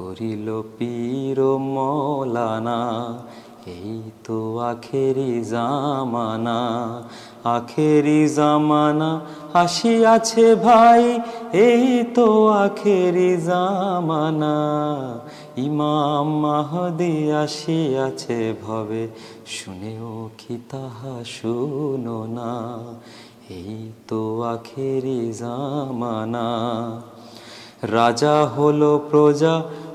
করিল পীর মৌলানা, এই তো আখেরি জামানা আখেরি জামানা আসিয়াছে ভাই, এই তো আখেরি জামানা। ইমাম মাহদি আসিয়াছে ভবে, শুনেও কি তাহা শুনো না। এই তো আখেরি জামানা, রাজা হলো প্রজা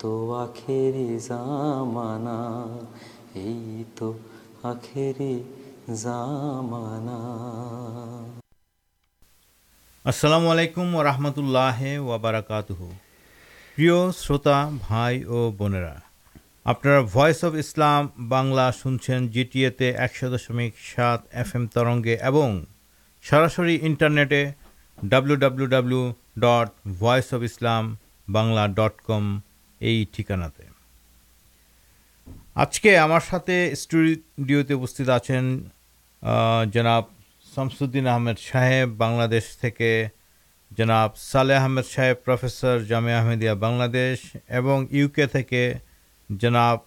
তো আখেরি জামানা, এই তো আখেরি জামানা। আসসালামু আলাইকুম ও রহমতুল্লাহ ওয়াবারাকাতুহ প্রিয় শ্রোতা, ভাই ও বোনেরা, আপনারা ভয়েস অফ ইসলাম বাংলা শুনছেন জিটিএতে একশো দশমিক সাত এফ এম তরঙ্গে এবং সরাসরি ইন্টারনেটে W W W dot voice of Islam Bangla dot com এই ঠিকানাতে। আজকে আমার সাথে স্টুডিওতে উপস্থিত আছেন জনাব শামসুদ্দিন আহমেদ সাহেব, বাংলাদেশ থেকে জনাব সালেহ আহমেদ সাহেব, প্রফেসর জামিয়া আহমেদিয়া বাংলাদেশ এবং ইউকে থেকে জনাব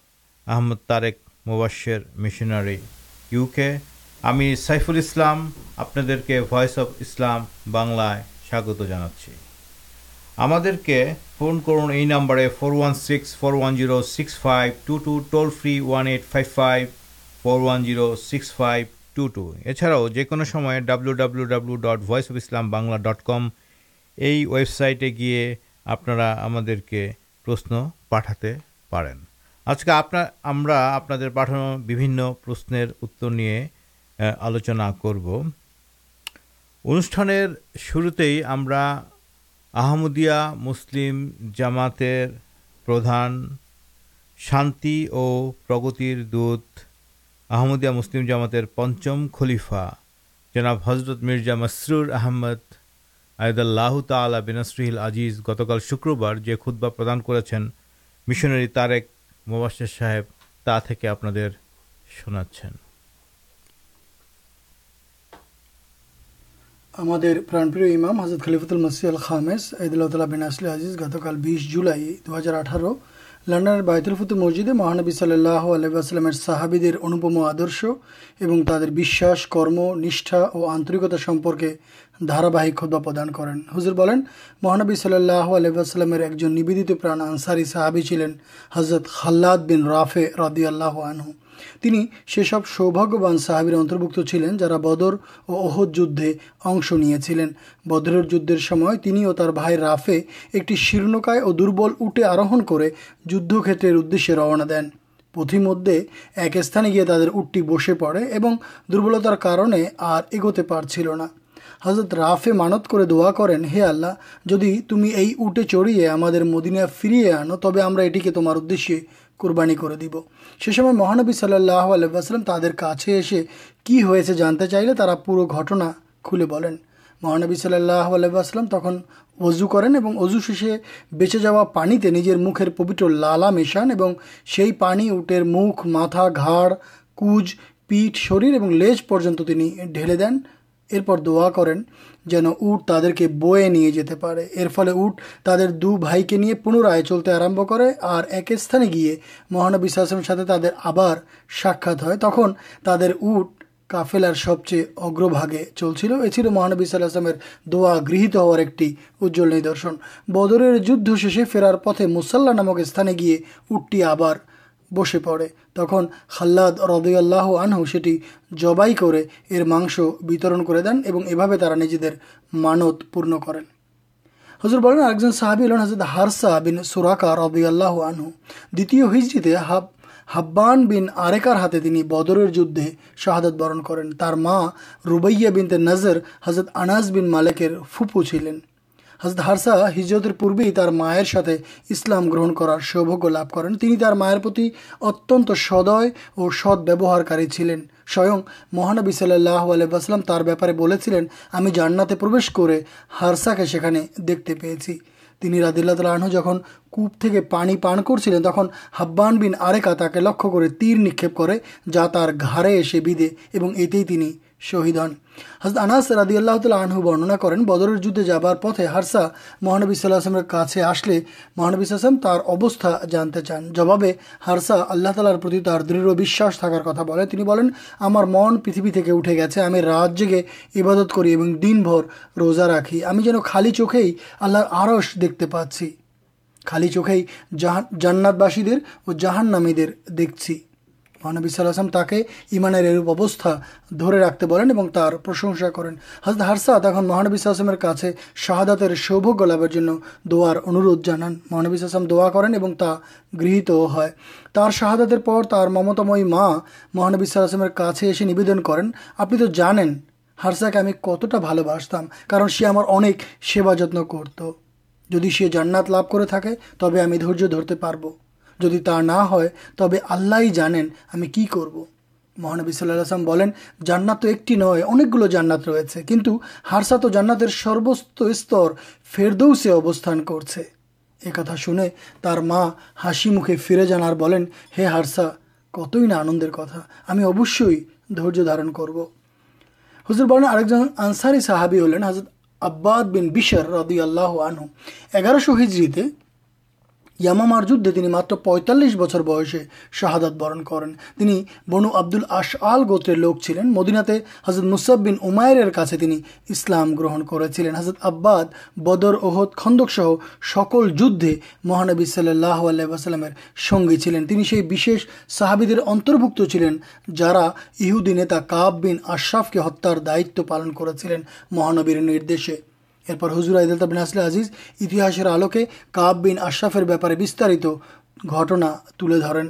আহমদ তারেক মুবাশ্বের মিশনারি ইউকে। আমি সাইফুল ইসলাম, আপনাদেরকে ভয়েস অফ ইসলাম বাংলায় স্বাগত জানাচ্ছি। আমাদেরকে ফোন করুন এই নাম্বারে four one six four one zero six five two two toll free one eight five five four one zero six five two two এছাড়াও যে কোনো সময় W W W dot voice of Islam Bangla dot com এই ওয়েবসাইটে গিয়ে আপনারা আমাদেরকে প্রশ্ন পাঠাতে পারেন। আজকে আপনার আমরা আপনাদের পাঠানো বিভিন্ন প্রশ্নের উত্তর নিয়ে আলোচনা করব। অনুষ্ঠানের শুরুতেই আমরা আহমদিয়া মুসলিম জামাতের প্রধান শান্তি ও প্রগতির দূত আহমদিয়া মুসলিম জামাতের পঞ্চম খলিফা জনাব হজরত মির্জা মসরুর আহমদ আয়দাল্লাহ তালা বিনাসরিল আজিজ গতকাল শুক্রবার যে খুতবা প্রদান করেছেন মিশনারি তারেক মোবাশ্বের সাহেব তা থেকে আপনাদের শোনাচ্ছেন। আমাদের প্রাণপ্রিয় ইমাম হজরত খলিফতুল মসি আল খামেস ঈদুল্লাহ বিন আসলে আজিজ গতকাল বিশ জুলাই দু হাজার আঠারো লন্ডনের বায়তুল ফুতু মসজিদে মহানবী সাল্লাহ আলাইসাল্লামের সাহাবিদের অনুপম আদর্শ এবং তাদের বিশ্বাস, কর্ম, নিষ্ঠা ও আন্তরিকতা সম্পর্কে ধারাবাহিক খোদবা প্রদান করেন। হুজুর বলেন, মহানবী সাল্লাহ আলাইসাল্লামের একজন নিবেদিত প্রাণ আনসারি সাহাবি ছিলেন হজরত খাল্লাদ বিন রাফে রাদিয়াল্লাহ আনহু। তিনি সেসব সৌভাগ্যবান সাহাবির অন্তর্ভুক্ত ছিলেন যারা বদর ও ওহদ যুদ্ধে অংশ নিয়েছিলেন। বদরের যুদ্ধের সময় তিনি ও তার ভাই রাফে একটি শীর্ণকায় ও দুর্বল উটে আরোহণ করে যুদ্ধক্ষেত্রের উদ্দেশ্যে রওনা দেন। পথিমধ্যে এক স্থানে গিয়ে তাদের উটটি বসে পড়ে এবং দুর্বলতার কারণে আর এগোতে পারছিল না। হজরত রাফে মানত করে দোয়া করেন, হে আল্লাহ, যদি তুমি এই উটে চড়িয়ে আমাদের মদিনা ফিরিয়ে আনো, তবে আমরা এটিকে তোমার উদ্দেশ্যে কুরবানি করে দিব। সে সময় মহানবী সাল্লাহ আলাইসাল্লাম তাদের কাছে এসে কি হয়েছে জানতে চাইলে তারা পুরো ঘটনা খুলে বলেন। মহানবী সাল্লাহ আলাইসাল্লাম তখন অজু করেন এবং অজু শেষে বেঁচে যাওয়া পানিতে নিজের মুখের পবিত্র লালা মেশান এবং সেই পানি, উটের মুখ, মাথা, ঘাড়, কুজ, পিঠ, শরীর এবং লেজ পর্যন্ত তিনি ঢেলে দেন। এরপর দোয়া করেন যেন উট তাদেরকে বয়ে নিয়ে যেতে পারে। এর ফলে উট তাদের দু ভাইকে নিয়ে পুনরায় চলতে আরম্ভ করে আর এক স্থানে গিয়ে মহানবী সাথে তাদের আবার সাক্ষাৎ হয়। তখন তাদের উট কাফেলার সবচেয়ে অগ্রভাগে চলছিল। এ ছিল মহানবী সাল্লাহামের দোয়া গৃহীত হওয়ার একটি উজ্জ্বল নিদর্শন। বদরের যুদ্ধ শেষে ফেরার পথে মুসাল্লা নামক স্থানে গিয়ে উটটি আবার বসে পড়ে। তখন খাল্লাদ রদিয়াল্লাহ আনহু সেটি জবাই করে এর মাংস বিতরণ করে দেন এবং এভাবে তারা নিজেদের মানত পূর্ণ করেন। হজুর বলেন, আরেকজন সাহাবি হলেন হজরত হারসা বিন সুরাকা রদিয়াল্লাহ আনহু। দ্বিতীয় হিজড়িতে হাব হাব্বান বিন আরেকার হাতে তিনি বদরের যুদ্ধে শাহাদত বরণ করেন। তার মা রুবাইয়া বিনতে নজর হজরত আনাস বিন মালেকের ফুপু ছিলেন। হজরত হারসা হিজরতের পূর্বেই তার মায়ের সাথে ইসলাম গ্রহণ করার সৌভাগ্য লাভ করেন। তিনি তার মায়ের প্রতি অত্যন্ত সদয় ও সৎ ব্যবহারকারী ছিলেন। স্বয়ং মহানবী সাল্লাহ আলাইসাল্লাম তার ব্যাপারে বলেছিলেন, আমি জান্নাতে প্রবেশ করে হারসাকে সেখানে দেখতে পেয়েছি। তিনি রাদিল্লাহ আনহু যখন কূপ থেকে পানি পান করছিলেন, তখন হাব্বান বিন আরেকা তাকে লক্ষ্য করে তীর নিক্ষেপ করে যা তার ঘাড়ে এসে বিঁধে এবং এতেই তিনি শহীদ হন। হাজরত আনাস রাদি আল্লাহ আনহু বর্ণনা করেন, বদরের যুদ্ধে যাবার পথে হারসা মহানবী সাল্লাহ আসলামের কাছে আসলে মহানবী সাল্লাম তার অবস্থা জানতে চান। জবাবে হারসা আল্লাহ তালার প্রতি তার দৃঢ় বিশ্বাস থাকার কথা বলে। তিনি বলেন, আমার মন পৃথিবী থেকে উঠে গেছে, আমি রাত জেগে ইবাদত করি এবং দিনভর রোজা রাখি। আমি যেন খালি চোখেই আল্লাহর আরস দেখতে পাচ্ছি। খালি চোখেই জাহান জান্নাতবাসীদের ও জাহান্নামীদের দেখছি। মহানবী সাল্লাম তাকে ইমানের এরূপ অবস্থা ধরে রাখতে বলেন এবং তার প্রশংসা করেন। হাজরত হারসা তখন মহানবী সাল্লামের কাছে শাহাদাতের সৌভাগ্য লাভের জন্য দোয়ার অনুরোধ জানান। মহানবী সাল্লাম দোয়া করেন এবং তা গৃহীতও হয়। তার শাহাদাতের পর তার মমতাময়ী মা মহানবী সাল্লামের কাছে এসে নিবেদন করেন, আপনি তো জানেন, হারসাকে আমি কতটা ভালোবাসতাম, কারণ সে আমার অনেক সেবা যত্ন করতো। যদি সে জান্নাত লাভ করে থাকে, তবে আমি ধৈর্য ধরতে পারব। যদি তা না হয়, তবে আল্লাহই জানেন আমি কি করব। মহানবী সাল্লাহ আসলাম বলেন, জান্নাত তো একটি নয়, অনেকগুলো জান্নাত রয়েছে, কিন্তু হারসা তো জান্নাতের সর্বস্ত স্তর ফেরদৌসে অবস্থান করছে এ কথা শুনে তার মা হাসি মুখে ফিরে যান আর বলেন, হে হারসা, কতই না আনন্দের কথা, আমি অবশ্যই ধৈর্য ধারণ করব। হুজুর বলেন, আরেকজন আনসারি সাহাবি হলেন হাজরত আব্বাদ বিন বিশর রদি আল্লাহ আনহু এগারোশো হিজড়িতে ইয়ামামার যুদ্ধে তিনি মাত্র পঁয়তাল্লিশ বছর বয়সে শাহাদাত বরণ করেন। তিনি বনু আব্দুল আশ আল গোত্রের লোক ছিলেন। মদিনাতে হজরত মুসাব বিন উমায়ের কাছে তিনি ইসলাম গ্রহণ করেছিলেন। হজরত আব্বাদ, বদর, ওহদ খন্দক সহ সকল যুদ্ধে মহানবী সাল্লাহ আল্লাহামের সঙ্গী ছিলেন। তিনি সেই বিশেষ সাহাবিদের অন্তর্ভুক্ত ছিলেন যারা ইহুদি নেতা কাব বিন আশরাফকে হত্যার দায়িত্ব পালন করেছিলেন মহানবীর নির্দেশে। এরপর হুজুর আইদাল বিন আসলে আজিজ ইতিহাসের আলোকে কাব বিন আশরাফের ব্যাপারে বিস্তারিত ঘটনা তুলে ধরেন।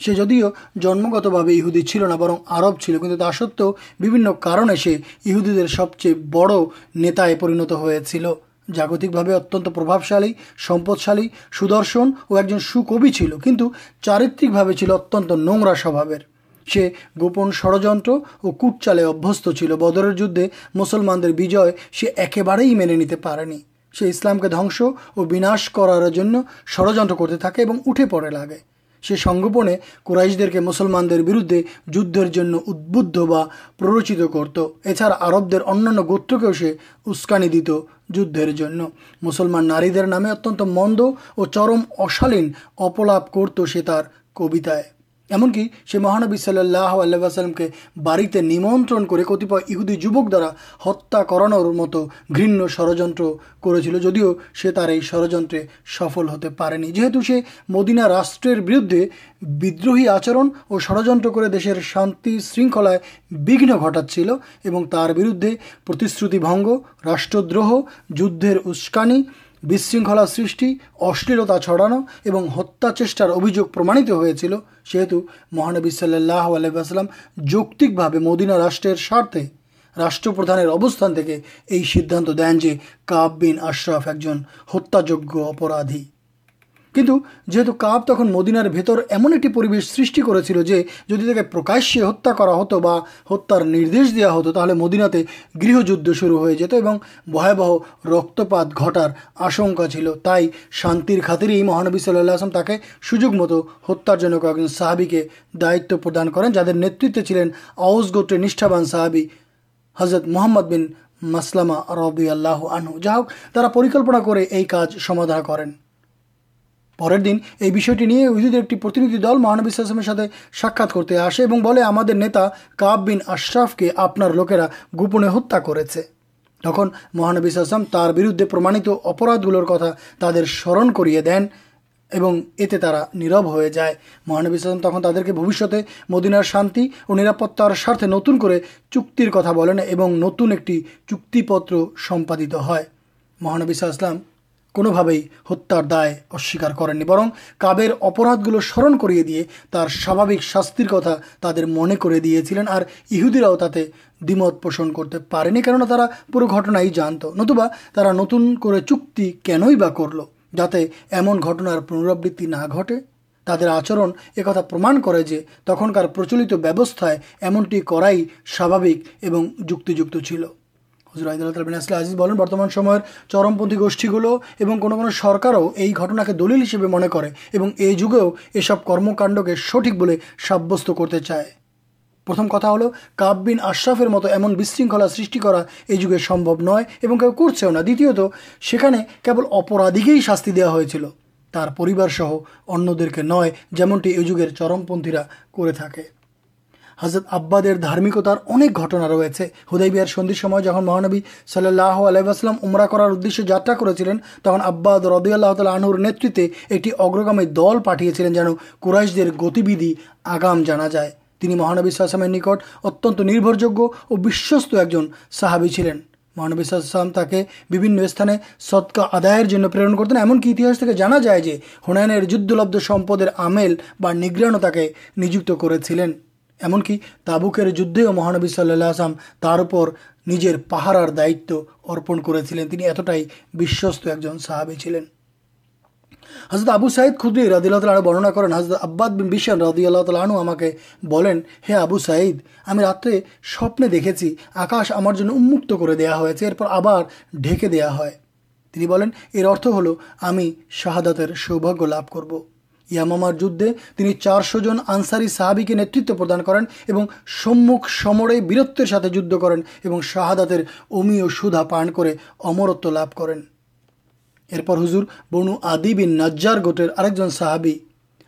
সে যদিও জন্মগতভাবে ইহুদি ছিল না, বরং আরব ছিল, কিন্তু তা সত্ত্বেও বিভিন্ন কারণে সে ইহুদিদের সবচেয়ে বড় নেতায় পরিণত হয়েছিল। জাগতিকভাবে অত্যন্ত প্রভাবশালী, সম্পদশালী, সুদর্শন ও একজন সুকবি ছিল, কিন্তু চারিত্রিকভাবে ছিল অত্যন্ত নোংরা স্বভাবের। সে গোপন ষড়যন্ত্র ও কুটচালে অভ্যস্ত ছিল। বদরের যুদ্ধে মুসলমানদের বিজয় সে একেবারেই মেনে নিতে পারেনি। সে ইসলামকে ধ্বংস ও বিনাশ করার জন্য ষড়যন্ত্র করতে থাকে এবং উঠে পড়ে লাগে। সে সংগোপনে কুরাইশদেরকে মুসলমানদের বিরুদ্ধে যুদ্ধের জন্য উদ্বুদ্ধ বা প্ররোচিত করত। এছাড়া আরবদের অন্যান্য গোত্রকেও সে উস্কানি দিত যুদ্ধের জন্য। মুসলমান নারীদের নামে অত্যন্ত মন্দ ও চরম অশালীন অপলাপ করত সে তার কবিতায়। এমনকি সে মহানবী সাল্লাহ আল্লাহামকে বাড়িতে নিমন্ত্রণ করে কতিপয় ইহুদি যুবক দ্বারা হত্যা করানোর মতো ঘৃণ্য ষড়যন্ত্র করেছিল। যদিও সে তার এই ষড়যন্ত্রে সফল হতে পারেনি। যেহেতু সে মদিনা রাষ্ট্রের বিরুদ্ধে বিদ্রোহী আচরণ ও ষড়যন্ত্র করে দেশের শান্তি শৃঙ্খলায় বিঘ্ন ঘটাচ্ছিল এবং তার বিরুদ্ধে প্রতিশ্রুতি ভঙ্গ রাষ্ট্রদ্রোহ, যুদ্ধের উস্কানি বিশৃঙ্খলা সৃষ্টি, অশ্লীলতা ছড়ানো এবং হত্যা চেষ্টার অভিযোগ প্রমাণিত হয়েছিল, সেহেতু মহানবী সাল্লাহ আলাইসাল্লাম যৌক্তিকভাবে মদিনা রাষ্ট্রের স্বার্থে রাষ্ট্রপ্রধানের অবস্থান থেকে এই সিদ্ধান্ত দেন যে কাব বিন আশরাফ একজন হত্যাযোগ্য অপরাধী। কিন্তু যেহেতু কাব তখন মদিনার ভেতর এমন একটি পরিবেশ সৃষ্টি করেছিল যে যদি তাকে প্রকাশ্যে হত্যা করা হতো বা হত্যার নির্দেশ দেওয়া হতো, তাহলে মদিনাতে গৃহযুদ্ধ শুরু হয়ে যেত এবং ভয়াবহ রক্তপাত ঘটার আশঙ্কা ছিল। তাই শান্তির খাতিরে এই মহানবী সাল্লাহ আসলাম তাকে সুযোগ মতো হত্যার জন্য কয়েকজন সাহাবিকে দায়িত্ব প্রদান করেন, যাদের নেতৃত্বে ছিলেন আউস গোত্রের নিষ্ঠাবান সাহাবি হজরত মোহাম্মদ বিন মাসলামা রবি আল্লাহ আনহু। যা হোক তারা পরিকল্পনা করে এই কাজ সমাধান করেন। পরের দিন এই বিষয়টি নিয়ে ইহুদিদের একটি প্রতিনিধি দল মহানবী সাথে সাক্ষাৎ করতে আসে এবং বলে, আমাদের নেতা কাব বিন আশরাফকে আপনার লোকেরা গোপনে হত্যা করেছে। তখন মহানবী সাল্লাম তার বিরুদ্ধে প্রমাণিত অপরাধগুলোর কথা তাদের স্মরণ করিয়ে দেন এবং এতে তারা নীরব হয়ে যায়। মহানবী সাল্লাম তখন তাদেরকে ভবিষ্যতে মদিনার শান্তি ও নিরাপত্তার স্বার্থে নতুন করে চুক্তির কথা বলেন এবং নতুন একটি চুক্তিপত্র সম্পাদিত হয়। মহানবী সাল্লাম কোনোভাবেই হত্যার দায় অস্বীকার করেননি, বরং কাবের অপরাধগুলো স্মরণ করিয়ে দিয়ে তার স্বাভাবিক শাস্তির কথা তাদের মনে করে দিয়েছিলেন আর ইহুদিরাও তাতে দ্বিমত পোষণ করতে পারেনি কেননা তারা পুরো ঘটনাই জানতো, নতুবা তারা নতুন করে চুক্তি কেনই বা করল যাতে এমন ঘটনার পুনরাবৃত্তি না ঘটে। তাদের আচরণ একথা প্রমাণ করে যে তখনকার প্রচলিত ব্যবস্থায় এমনটি করাই স্বাভাবিক এবং যুক্তিযুক্ত ছিল। হুজুর আইদুল্লাহ বিন আসলে আজিজ বলেন, বর্তমান সময়ের চরমপন্থী গোষ্ঠীগুলো এবং কোনো কোনো সরকারও এই ঘটনাকে দলিল হিসেবে মনে করে এবং এই যুগেও এসব কর্মকাণ্ডকে সঠিক বলে সাব্যস্ত করতে চায়। প্রথম কথা হলো, কাব বিন আশরাফের মতো এমন বিশৃঙ্খলা সৃষ্টি করা এই যুগে সম্ভব নয় এবং কেউ করছেও না। দ্বিতীয়ত, সেখানে কেবল অপরাধীকেই শাস্তি দেওয়া হয়েছিল, তার পরিবারসহ অন্যদেরকে নয়, যেমনটি এই যুগের চরমপন্থীরা করে থাকে। হজরত আব্বাদের ধার্মিকতার অনেক ঘটনা রয়েছে। হুদাইবিয়ার সন্ধির সময় যখন মহানবী সাল্লাহ আলাইসলাম উমরা করার উদ্দেশ্যে যাত্রা করেছিলেন, তখন আব্বাদ রদিয়াল্লাহ তাল আনহুর নেতৃত্বে একটি অগ্রগামী দল পাঠিয়েছিলেন যেন কুরাইশদের গতিবিধি আগাম জানা যায়। তিনি মহানবী সাল্লামের নিকট অত্যন্ত নির্ভরযোগ্য ও বিশ্বস্ত একজন সাহাবি ছিলেন। মহানবী সাল্লাম তাকে বিভিন্ন স্থানে সৎকা আদায়ের জন্য প্রেরণ করতেন। এমনকি ইতিহাস থেকে জানা যায় যে হুনায়নের যুদ্ধলব্ধ সম্পদের আমেল বা নিগ্রাণও তাকে নিযুক্ত করেছিলেন। এমনকি তাবুকের যুদ্ধেও মহানবী সাল্লাহ আসলাম তার উপর নিজের পাহারার দায়িত্ব অর্পণ করেছিলেন। তিনি এতটাই বিশ্বস্ত একজন সাহাবি ছিলেন। হজরত আবু সাইদ খুদ্রি রাদিল্লাহ তালু বর্ণনা করেন হজরত আব্বাদ বিন বিশান রাদিয়াল্লাহ তালু আমাকে বলেন, হে আবু সাইদ, আমি রাত্রে স্বপ্নে দেখেছি আকাশ আমার জন্য উন্মুক্ত করে দেয়া হয়েছে, এরপর আবার ঢেকে দেয়া হয়। তিনি বলেন, এর অর্থ হলো আমি শাহাদাতের সৌভাগ্য লাভ করব। ইয়ামামার যুদ্ধে তিনি চারশো জন আনসারি সাহাবিকে নেতৃত্ব প্রদান করেন এবং সম্মুখ সমরে বীরত্বের সাথে যুদ্ধ করেন এবং শাহাদাতের অমীয় সুধা পান করে অমরত্ব লাভ করেন। এরপর হুজুর বনু আদি বিন নজ্জার গোটের আরেকজন সাহাবি,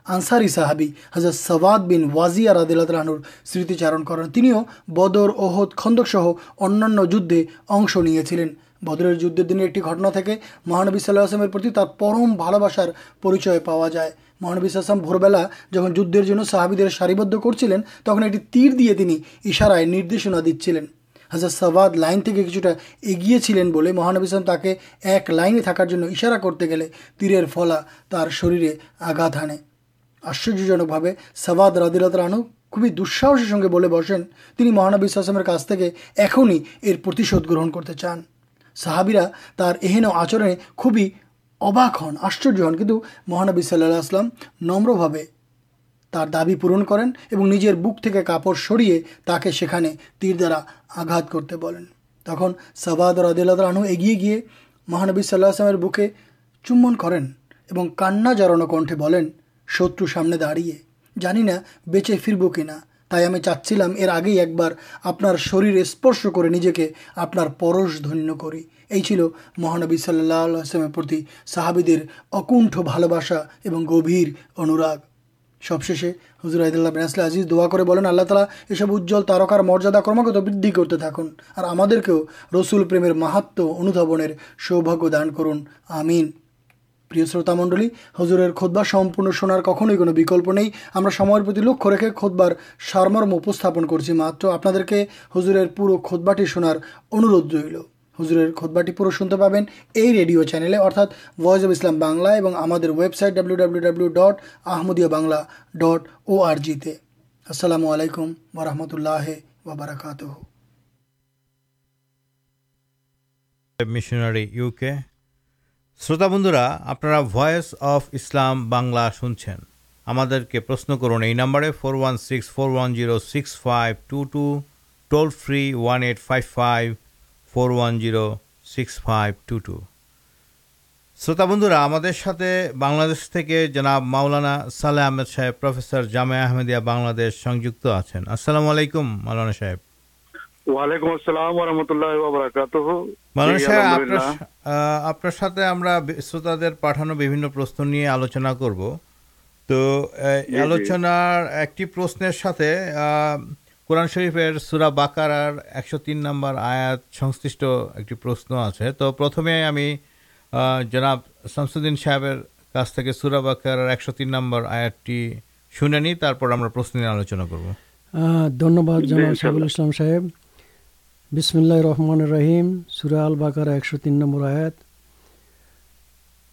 আনসারি সাহাবি হাজর সওয়াদ বিন ওয়াজিয়া রাদিল্লাহনুর স্মৃতিচারণ করেন। তিনিও বদর, ওহদ খন্দক সহ অন্যান্য যুদ্ধে অংশ নিয়েছিলেন। বদরের যুদ্ধের দিনের একটি ঘটনা থেকে মহানবী সাল্লাহ আসলামের প্রতি তার পরম ভালোবাসার পরিচয় পাওয়া যায়। মহানবী ভোরবেলা যখন যুদ্ধের জন্য সাহাবিদের সারিবদ্ধ করছিলেন, তখন একটি তীর দিয়ে তিনি ইশারায় নির্দেশনা দিচ্ছিলেন। হাজার সওয়াদ লাইন থেকে কিছুটা এগিয়েছিলেন বলে মহানবী তাকে এক লাইনে থাকার জন্য ইশারা করতে গেলে তীরের ফলা তার শরীরে আঘাত হানে। আশ্চর্যজনকভাবে সওয়াদ রাদিলত রানু খুবই দুঃসাহসের সঙ্গে বলে বসেন, তিনি মহানবী কাছ থেকে এখনই এর প্রতিশোধ গ্রহণ করতে চান। সাহাবিরা তার এহেন আচরণে খুবই অবাক হন, আশ্চর্য হন। কিন্তু মহানবী সাল্লাহ আসলাম নম্রভাবে তার দাবি পূরণ করেন এবং নিজের বুক থেকে কাপড় সরিয়ে তাকে সেখানে তীর দ্বারা আঘাত করতে বলেন। তখন সবাদ আনহু এগিয়ে গিয়ে মহানবী সাল্লাহ আসলামের বুকে চুম্বন করেন এবং কান্না জড়ানো কণ্ঠে বলেন, শত্রু সামনে দাঁড়িয়ে। জানি না বেঁচে ফিরবো কিনা, তাই আমি চাচ্ছিলাম এর আগেই একবার আপনার শরীরে স্পর্শ করে নিজেকে আপনার পরশ ধন্য করি। এই ছিল মহানবী সাল্লাহ আসলামের প্রতি সাহাবিদের অকুণ্ঠ ভালোবাসা এবং গভীর অনুরাগ। সবশেষে হুজুর আইদুল্লাহ বিন আসলে আজিজ দোয়া করে বলেন, আল্লাহ তালা এসব উজ্জ্বল তারকার মর্যাদা ক্রমাগত বৃদ্ধি করতে থাকুন আর আমাদেরকেও রসুল প্রেমের মাহাত্ম অনুধাবনের সৌভাগ্য দান করুন। আমিন। প্রিয় শ্রোতা মণ্ডলী, হজুরের খোদবা সম্পূর্ণ শোনার কখনোই কোনো বিকল্প নেই। আমরা সময়ের প্রতি লক্ষ্য রেখে খোদবার সারমর্ম উপস্থাপন করছি। মাত্র আপনাদেরকে হজুরের পুরো খোদবাটি শোনার অনুরোধ রইল। হুজুরের খোদবাটি পুরো শুনতে পাবেন এই রেডিও চ্যানেলে, অর্থাৎ ভয়েস অব ইসলাম বাংলা এবং আমাদের website W W W dot Ahmadiyya Bangla dot O R জিতে আসসালামু আলাইকুম ওরহমতুল্লাহ ওবরাকাত মিশনারি ইউকে শ্রোতা বন্ধুরা, আপনারা ভয়েস অফ ইসলাম বাংলা শুনছেন। আমাদেরকে প্রশ্ন করুন এই নম্বরে four one six four one zero six five two two toll free one eight five five four one zero six five two two. শ্রোতা বন্ধুরা আমাদের সাথে বাংলাদেশ থেকে জনাব মাওলানা সালেহ আহমেদ সাহেব প্রফেসর জামে আহমেদিয়া বাংলাদেশ সংযুক্ত আছেন। আসসালামু আলাইকুম মাওলানা সাহেব। ওয়ালাইকুম আসসালাম ওরহমতুল্লাহ বাবরাকাতুহ মাওলানা সাহেব আপনার আপনার সাথে আমরা শ্রোতাদের পাঠানো বিভিন্ন প্রশ্ন নিয়ে আলোচনা করব। তো আলোচনার একটি প্রশ্নের সাথে আহ, কোরআন শরীফের সুরা বাকারার একশো তিন নম্বর আয়াত সংশ্লিষ্ট একটি প্রশ্ন আছে। তো প্রথমে আমি জনাব শামসুদ্দিন সাহেবের কাছ থেকে সুরা বাকারার একশো তিন নম্বর আয়াতটি শুনে নিই তারপর আমরা প্রশ্ন নিয়ে আলোচনা করব। ধন্যবাদ জনাব। সাইবুল ইসলাম সাহেব। বিসমিল্লাহ রহমান রহিম। সুরা আল বাকারা একশো তিন নম্বর আয়াত।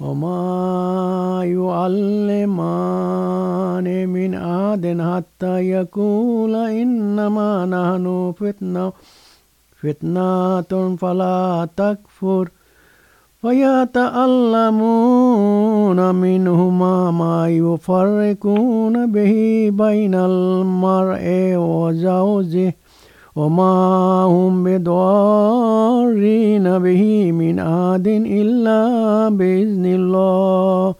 وما يعلمان من أحد حتى يقول إنما نحن فتنة فتنة فلا تكفر. فيتعلمون منهما ما يفرقون به بين المرء وزوجه. وما هم بضارين به من أحد إلا بإذن الله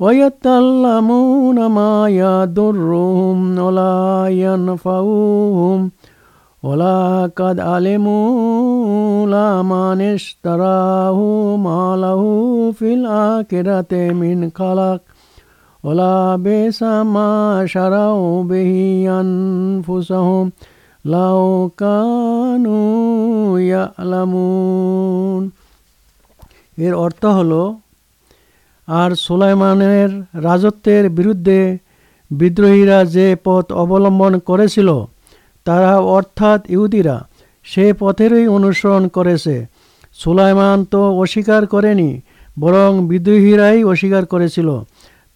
ويتعلمون ما يضرهم ولا ينفعهم ولقد علموا لمن اشتراه ما له في الآخرة من خلق ولا بئس ما شروا به أنفسهم লাউ ইয়ালামুন। এর অর্থ হলো, আর সুলাইমানের রাজত্বের বিরুদ্ধে বিদ্রোহীরা যে পথ অবলম্বন করেছিল, তারা অর্থাৎ ইহুদিরা, সে পথেরই অনুসরণ করেছে। সুলাইমান তো অস্বীকার করেনি, বরং বিদ্রোহীরাই অস্বীকার করেছিল।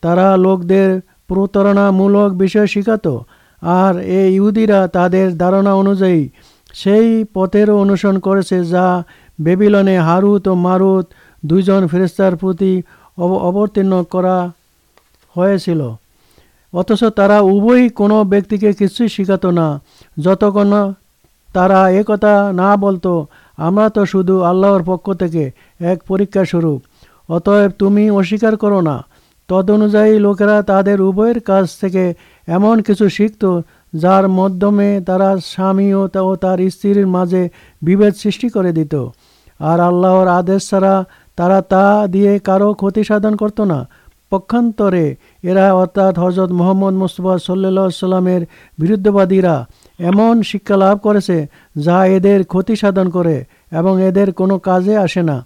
তারা লোকদের প্রতারণামূলক বিষয় শেখাতো আর এই ইহুদিরা তাদের ধারণা অনুযায়ী সেই পথেরও অনুসরণ করেছে যা বেবিলনে হারুত ও মারুত দুইজন ফেরেস্তার প্রতি অব- অবতীর্ণ করা হয়েছিল। অথচ তারা উভয়ই কোনো ব্যক্তিকে কিছুই শেখাতো না। যতক্ষণ তারা একথা না বলতো, আমরা তো শুধু আল্লাহর পক্ষ থেকে এক পরীক্ষা স্বরূপ। অতএব তুমি অস্বীকার করো না। তদনুযায়ী লোকেরা তাদের উভয়ের কাছ থেকে এমন কিছু শিখত যার মাধ্যমে তারা স্বামী ও তার স্ত্রীর মাঝে বিভেদ সৃষ্টি করে দিত। আর আল্লাহর আদেশ ছাড়া তারা তা দিয়ে কারও ক্ষতি সাধন করতো না। পক্ষান্তরে এরা অর্থাৎ হজরত মোহাম্মদ মুস্তফা সাল্লা সাল্লামের বিরুদ্ধবাদীরা এমন শিক্ষা লাভ করেছে যা এদের ক্ষতি সাধন করে এবং এদের কোনো কাজে আসে না।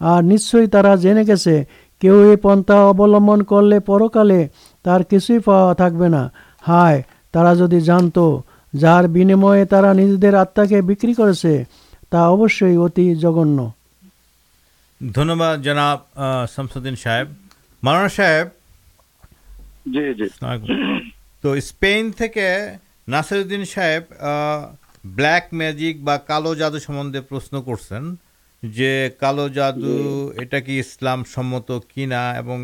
আর নিশ্চয়ই তারা জেনে গেছে, কেউ এই পন্থা অবলম্বন করলে পরকালে তার কিছুই পাওয়া থাকবে না। হায় তারা যদি জানতো যার বিনিময়ে তারা নিজেদের আত্মাকে বিক্রি করেছে তা অবশ্যই অতি জঘন্য। ধন্যবাদ জনাব আহ, শামসুদ্দিন সাহেব। মারানা সাহেব। জি জি। তো স্পেন থেকে নাসিরুদ্দিন সাহেব ব্ল্যাক ম্যাজিক বা কালো জাদু সম্বন্ধে প্রশ্ন করছেন। যে কালো জাদু এটা কি ইসলাম সম্মত কিনা? এবং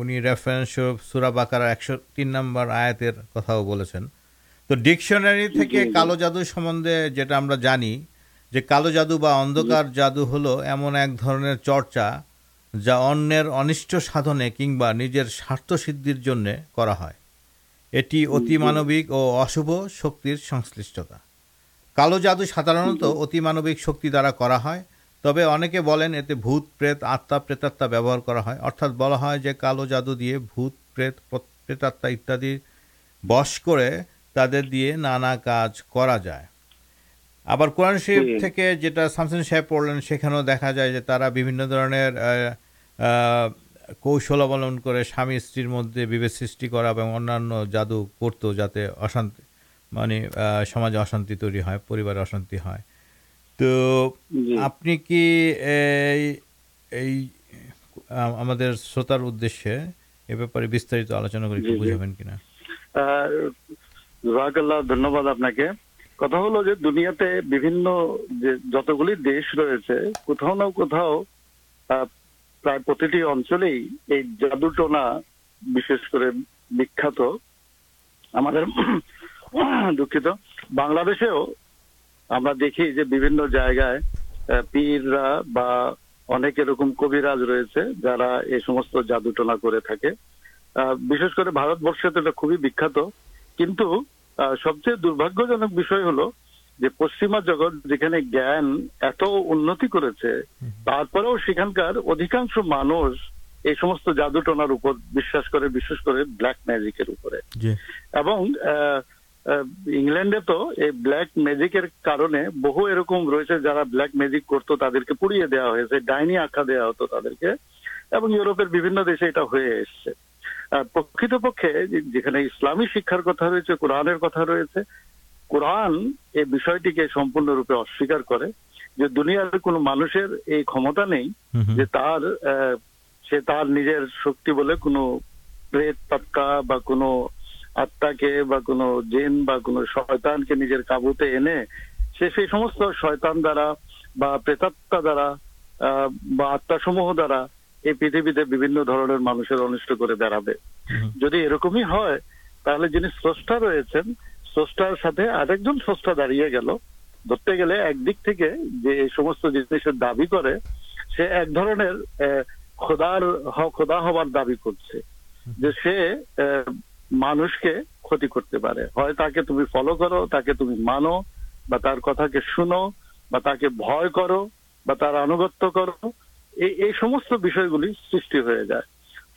উনি রেফারেন্স সুরা বাকারা একশো তিন নম্বর আয়াতের কথাও বলেছেন। তো ডিকশনারি থেকে কালো জাদু সম্বন্ধে যেটা আমরা জানি যে কালো জাদু বা অন্ধকার জাদু হলো এমন এক ধরনের চর্চা যা অন্যের অনিষ্ট সাধনে কিংবা নিজের স্বার্থ সিদ্ধির জন্যে করা হয়। এটি অতিমানবিক ও অশুভ শক্তির সংশ্লিষ্টতা। কালো জাদু সাধারণত অতিমানবিক শক্তি দ্বারা করা হয় তবে অনেকে বলেন এতে ভূত প্রেত আত্মা প্রেতাত্মা ব্যবহার করা হয়। অর্থাৎ বলা হয় যে কালো জাদু দিয়ে ভূত প্রেত প্রেতাত্মা ইত্যাদি বশ করে তাদের দিয়ে নানা কাজ করা যায়। আবার কোরআন শরীফ থেকে যেটা শামসুন সাহেব পড়লেন সেখানেও দেখা যায় যে তারা বিভিন্ন ধরনের কৌশল অবলম্বন করে স্বামী স্ত্রীর মধ্যে বিভেদ সৃষ্টি করা এবং অন্যান্য জাদু করতো যাতে অশান্তি মানে সমাজে অশান্তি তৈরি হয় পরিবারে অশান্তি হয়। তো আপনি কি এই এই আমাদের শ্রোতার উদ্দেশ্যে এ ব্যাপারে বিস্তারিত আলোচনা করে একটু। বুঝাবেন কিনা? ধন্যবাদ আপনাকে। কথা হলো যে দুনিয়াতে বিভিন্ন যে যতগুলি দেশ রয়েছে কোথাও না কোথাও প্রায় প্রতিটি অঞ্চলেই এই জাদুটোনা বিশেষ করে বিখ্যাত আমাদের দুঃখিত বাংলাদেশেও আমরা দেখি যে বিভিন্ন জায়গায় পীররা বা অনেক এরকম কবিরাজ রয়েছে যারা এই সমস্ত জাদুটোনা করে থাকে। বিশেষ করে ভারতবর্ষে তো এটা খুবই বিখ্যাত। কিন্তু সবচেয়ে দুর্ভাগ্যজনক বিষয় হলো যে পশ্চিমা জগৎ যেখানে জ্ঞান এত উন্নতি করেছে তারপরেও সেখানকার অধিকাংশ মানুষ এই সমস্ত জাদুটোনার উপর বিশ্বাস করে বিশেষ করে ব্ল্যাক ম্যাজিকের উপরে। এবং আহ, ইংল্যান্ডে তো এই ব্ল্যাক ম্যাজিকের কারণে বহু এরকম রয়েছে যারা ব্ল্যাক ম্যাজিক করতো তাদেরকে পুড়িয়ে দেওয়া হয়েছে ডাইনি আখ্যা দেওয়া হতো তাদেরকে এবং ইউরোপের বিভিন্ন দেশে এটা হয়ে এসছে প্রকৃতপক্ষে যেখানে ইসলামী শিক্ষার কথা রয়েছে কোরআনের কথা রয়েছে কোরআন এই বিষয়টিকে সম্পূর্ণরূপে অস্বীকার করে যে দুনিয়ার কোনো মানুষের এই ক্ষমতা নেই। যে তার সে তার নিজের শক্তি বলে কোনো প্রেত তৎকা বা কোনো আত্মাকে বা কোনো জেন বা কোনো শয়তানকে নিজের কাবুতে এনে সে সেই সমস্ত শয়তান দ্বারা বা প্রেতাত্মা দ্বারা বা আত্মাসমূহ দ্বারা এই পৃথিবীতে বিভিন্ন ধরনের মানুষের অনিষ্ট করে বেড়াবে। যদি এরকমই হয় তাহলে যিনি স্রষ্টা রয়েছেন স্রষ্টার সাথে আরেকজন স্রষ্টা দাঁড়িয়ে গেল। ধরতে গেলে একদিক থেকে যে এই সমস্ত জিনিসের দাবি করে সে এক ধরনের খোদার খোদা হবার দাবি করছে। যে সে মানুষকে ক্ষতি করতে পারে। হয় তাকে তুমি ফলো করো, তাকে তুমি মানো, বা তার কথাকে শুনো, বা তাকে ভয় করো, বা তার আনুগত্য করো এই এই সমস্ত বিষয়গুলি সৃষ্টি হয়ে যায়।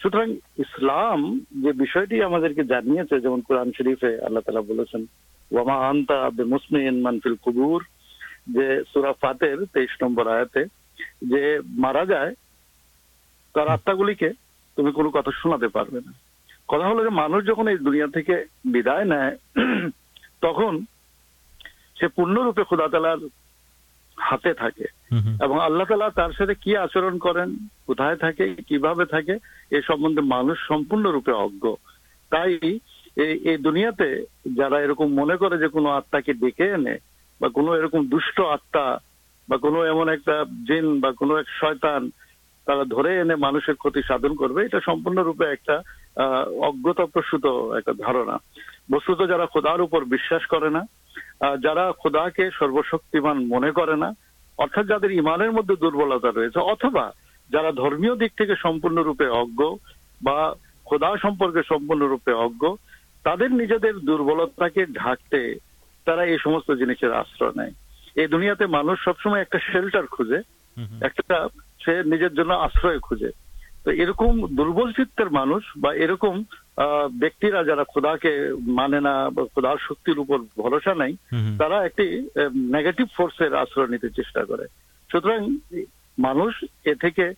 সুতরাং ইসলাম যে বিষয়টি আমাদেরকে জানিয়েছে, যেমন কোরআন শরীফে আল্লাহ তালা বলেছেন, ওয়ামা আন্তা আব্দে মুসমিন মানফিল কুবুর যে সুরা ফাতের তেইশ নম্বর আয়াতে, যে মারা যায়, তার আত্মাগুলিকে তুমি কোনো কথা শোনাতে পারবে না। কথা হলো যে মানুষ যখন এই দুনিয়া থেকে বিদায় নেয় তখন সে পূর্ণরূপে খোদা তালার হাতে থাকে এবং আল্লাহ তালা তার সাথে কি আচরণ করেন কোথায় থাকে কীভাবে থাকে এ সম্বন্ধে মানুষ সম্পূর্ণরূপে অজ্ঞ। তাই এই এই দুনিয়াতে যারা এরকম মনে করে যে কোনো আত্মাকে ডেকে এনে বা কোনো এরকম দুষ্ট আত্মা বা কোনো এমন একটা জিন বা কোনো এক শয়তান তারা ধরে এনে মানুষের ক্ষতি সাধন করবে এটা সম্পূর্ণরূপে একটা অজ্ঞতাপ্রসূত একটা ধারণা। বস্তুত যারা খোদার উপর বিশ্বাস করে না যারা খোদাকে সর্বশক্তিমান মনে করে না অর্থাৎ যাদের ইমানের মধ্যে দুর্বলতা রয়েছে অথবা যারা ধর্মীয় দিক থেকে সম্পূর্ণরূপে অজ্ঞ বা খোদা সম্পর্কে সম্পূর্ণরূপে অজ্ঞ তাদের নিজেদের দুর্বলতাকে ঢাকতে তারা এই সমস্ত জিনিসের আশ্রয় নেয়। এই দুনিয়াতে মানুষ সবসময় একটা শেল্টার খুঁজে একটা সে নিজের জন্য আশ্রয় খুঁজে। তো এরকম দুর্বল চিত্তের মানুষ বা এরকম ব্যক্তিরা যারা খোদাকে মানে না বা খোদার শক্তির উপর ভরসা নেই তারা একটি নেগেটিভ ফোর্সের আশ্রয় নিতে চেষ্টা করে। সুতরাং মানুষ এ থেকে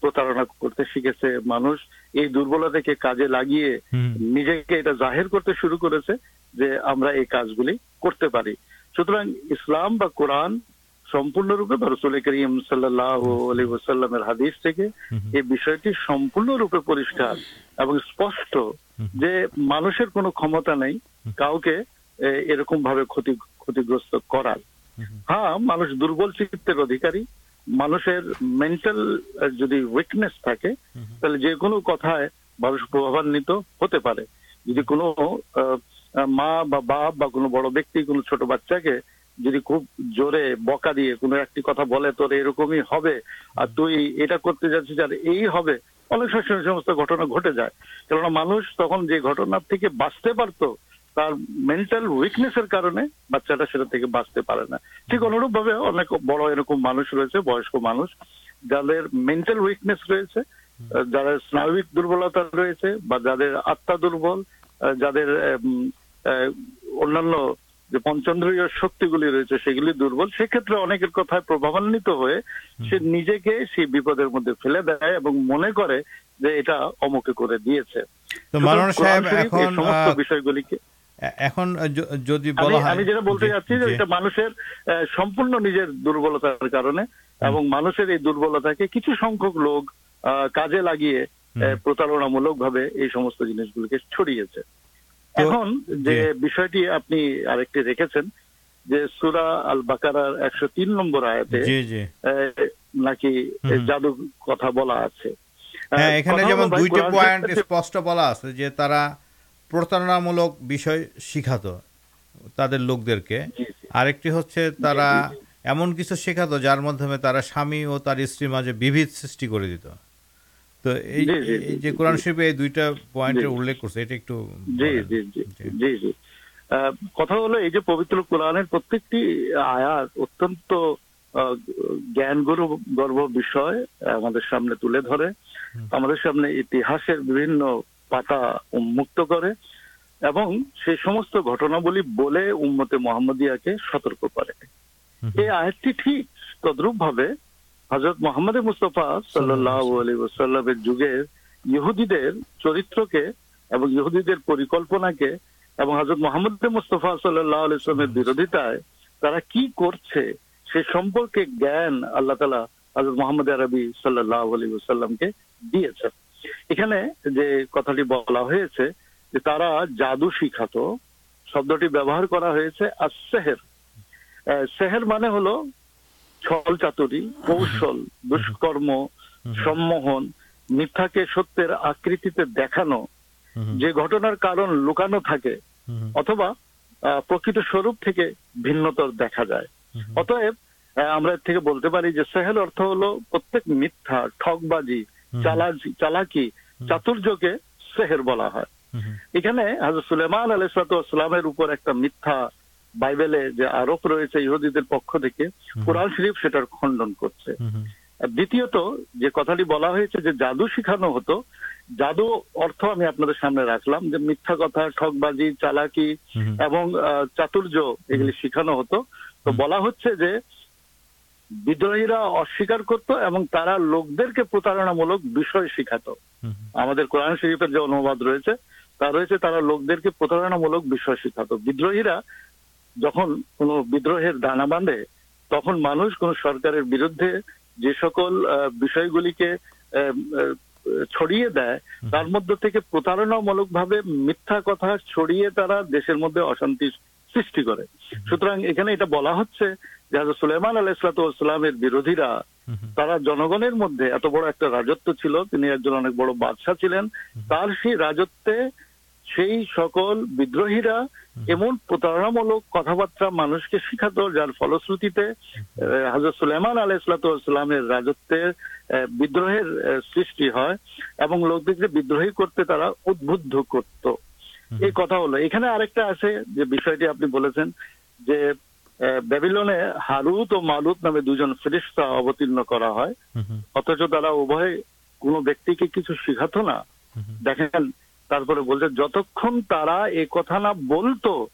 প্রতারণা করতে শিখেছে। মানুষ এই দুর্বলতাকে কাজে লাগিয়ে নিজেকে এটা জাহের করতে শুরু করেছে যে আমরা এই কাজগুলি করতে পারি। সুতরাং ইসলাম বা কোরআন সম্পূর্ণরূপে রসুল করিম সাল্লাহ আলী ওসাল্লামের হাদিস থেকে এই বিষয়টি সম্পূর্ণরূপে পরিষ্কার এবং স্পষ্ট যে মানুষের কোনো ক্ষমতা নেই কাউকে এরকম ভাবে ক্ষতি ক্ষতিগ্রস্ত করার। হ্যাঁ মানুষ দুর্বল চিত্তের অধিকারী। মানুষের মেন্টাল যদি উইকনেস থাকে তাহলে যে কোনো কথায় মানুষ প্রভাবান্বিত হতে পারে। যদি কোনো মা বা বাপ বা কোনো বড় ব্যক্তি কোনো ছোট বাচ্চাকে যদি খুব জোরে বকা দিয়ে কোনো একটি কথা বলে, তোর এরকমই হবে। আর তুই এটা করতে যাচ্ছিস আর এই হবে। অনেক সময় সমস্ত ঘটনা ঘটে যায়। কেননা মানুষ তখন যে ঘটনার থেকে বাঁচতে পারতো, তার মেন্টাল উইকনেসের কারণে বাচ্চাটা সেটা থেকে বাঁচতে পারে না। ঠিক অনুরূপ ভাবে অনেক বড় এরকম মানুষ রয়েছে, বয়স্ক মানুষ, যাদের মেন্টাল উইকনেস রয়েছে যাদের স্নায়বিক দুর্বলতা রয়েছে বা যাদের আত্মা দুর্বল, যাদের অন্যান্য যে পঞ্চন্দ্রীয় শক্তিগুলি রয়েছে সেগুলি দুর্বল সেক্ষেত্রে অনেকের কথায় প্রভাবান্বিত হয়ে সে নিজেকে সেই বিপদের মধ্যে ফেলে দেয় এবং মনে করে যে এটা অমুকে করে দিয়েছে। সমস্ত বিষয়গুলিকে এখন যদি আমি বলা হয় আমি যেটা বলতে জি, যাচ্ছি যে। এটা মানুষের সম্পূর্ণ নিজের দুর্বলতার কারণে এবং মানুষের এই দুর্বলতাকে কিছু সংখ্যক লোক আহ, কাজে লাগিয়ে প্রতারণামূলক ভাবে এই সমস্ত জিনিসগুলোকে ছড়িয়েছে। এখন যে বিষয়টি আপনি আরেকটি রেখেছেন যে সুরা আল বাকারার একশো তিন নম্বর আয়াতে নাকি জাদু কথা বলা আছে। হ্যাঁ এখানে যেমন দুইটা পয়েন্ট স্পষ্ট বলা আছে যে তারা প্রতারণামূলক বিষয় শিখাতো তাদের লোকদেরকে। আরেকটি হচ্ছে তারা এমন কিছু শেখাতো যার মাধ্যমে তারা স্বামী ও তার স্ত্রীর মাঝে বিভেদ সৃষ্টি করে দিত। তো এই যে কোরআন শরীফে এই দুইটা পয়েন্টের উল্লেখ করছে এটা একটু জি জি জি জি। কথা হলো এই যে পবিত্র কোরআনের প্রত্যেকটি আয়াত অত্যন্ত জ্ঞান গর্ব গর্ব বিষয় আমাদের সামনে তুলে ধরে। আমাদের সামনে ইতিহাসের বিভিন্ন পাতা উন্মুক্ত করে এবং সেই সমস্ত ঘটনাবলী বলে উম্মতে মোহাম্মদিয়াকে সতর্ক করে। এই আয়াতটি ঠিক তদ্রুপ ভাবে হজরত মোহাম্মদ মুস্তফা সাল্লাহ আলী ওসাল্লামের যুগের ইহুদিদের চরিত্রকে এবং ইহুদিদের পরিকল্পনাকে এবং হজরত মোহাম্মদ মুস্তফা সাল্লাহ আলাইসলামের বিরোধিতায় তারা কি করছে সে সম্পর্কে জ্ঞান আল্লাহ তালা হজরত মোহাম্মদ আরবি সাল্লাহ আলী ওসাল্লামকে দিয়েছেন। এখানে যে কথাটি বলা হয়েছে যে তারা জাদু শিখাতো শব্দটি ব্যবহার করা হয়েছে আর সেহের সেহের মানে হলো ছল চাতুরি কৌশল দুষ্কর্ম সম্মোহন মিথ্যাকে সত্যের আকৃতিতে দেখানো যে ঘটনার কারণ লুকানো থাকে অথবা প্রকৃত স্বরূপ থেকে ভিন্নতর দেখা যায়। অতএব আমরা এর থেকে বলতে পারি যে সেহেল অর্থ হলো প্রত্যেক মিথ্যা ঠকবাজি চালাকি চালাকি চাতুর্যকে সেহের বলা হয়। এখানে হাজর সুলেমান আলাইসালামের উপর একটা মিথ্যা বাইবেলে যে আরোপ রয়েছে ইহুদিদের পক্ষ থেকে কোরআন শরীফ সেটার খণ্ডন করছে। দ্বিতীয়ত যে কথাটি বলা হয়েছে যে জাদু শিখানো হতো জাদু অর্থ আমি আপনাদের সামনে রাখলাম যে মিথ্যা কথা ঠকবাজি চালাকি এবং চাতুর্য এগুলি শিখানো হতো। তো বলা হচ্ছে যে বিদ্রোহীরা অস্বীকার করত এবং তারা লোকদেরকে প্রতারণামূলক বিষয় শিখাতো। আমাদের কোরআন শরীফের যে অনুবাদ রয়েছে তা রয়েছে তারা লোকদেরকে প্রতারণামূলক বিষয় শিখাতো। বিদ্রোহীরা যখন কোনো বিদ্রোহের দানা বাঁধে তখন মানুষ কোন সরকারের বিরুদ্ধে যে সকল বিষয়গুলিকে ছড়িয়ে দেয় তার মধ্যে থেকে প্রতারণামূলক ভাবে মিথ্যা কথা ছড়িয়ে তারা দেশের মধ্যে অশান্তি সৃষ্টি করে। সুতরাং এখানে এটা বলা হচ্ছে যে হাজরত সুলেমান আলাইসালামের বিরোধীরা তারা জনগণের মধ্যে এত বড় একটা রাজত্ব ছিল তিনি একজন অনেক বড় বাদশাহ ছিলেন তার সেই রাজত্বে সেই সকল বিদ্রোহীরা এমন প্রতারণামূলক কথাবার্তা মানুষকে শিখাতো যার ফলশ্রুতিতে হাজর সুলেমান আলাইসালামের রাজত্বের বিদ্রোহের সৃষ্টি হয় এবং লোকদেরকে বিদ্রোহী করতে তারা উদ্বুদ্ধ করত। এই কথা হলো। এখানে আরেকটা আছে যে বিষয়টি আপনি বলেছেন যে ব্যাবিলনে হারুত ও মালুত নামে দুজন ফেরিস্তা অবতীর্ণ করা হয়। অথচ তারা উভয় কোনো ব্যক্তিকে কিছু শিখাতো না। দেখেন তারপরে বলছে যতক্ষণ তারা এ কথা না বলতো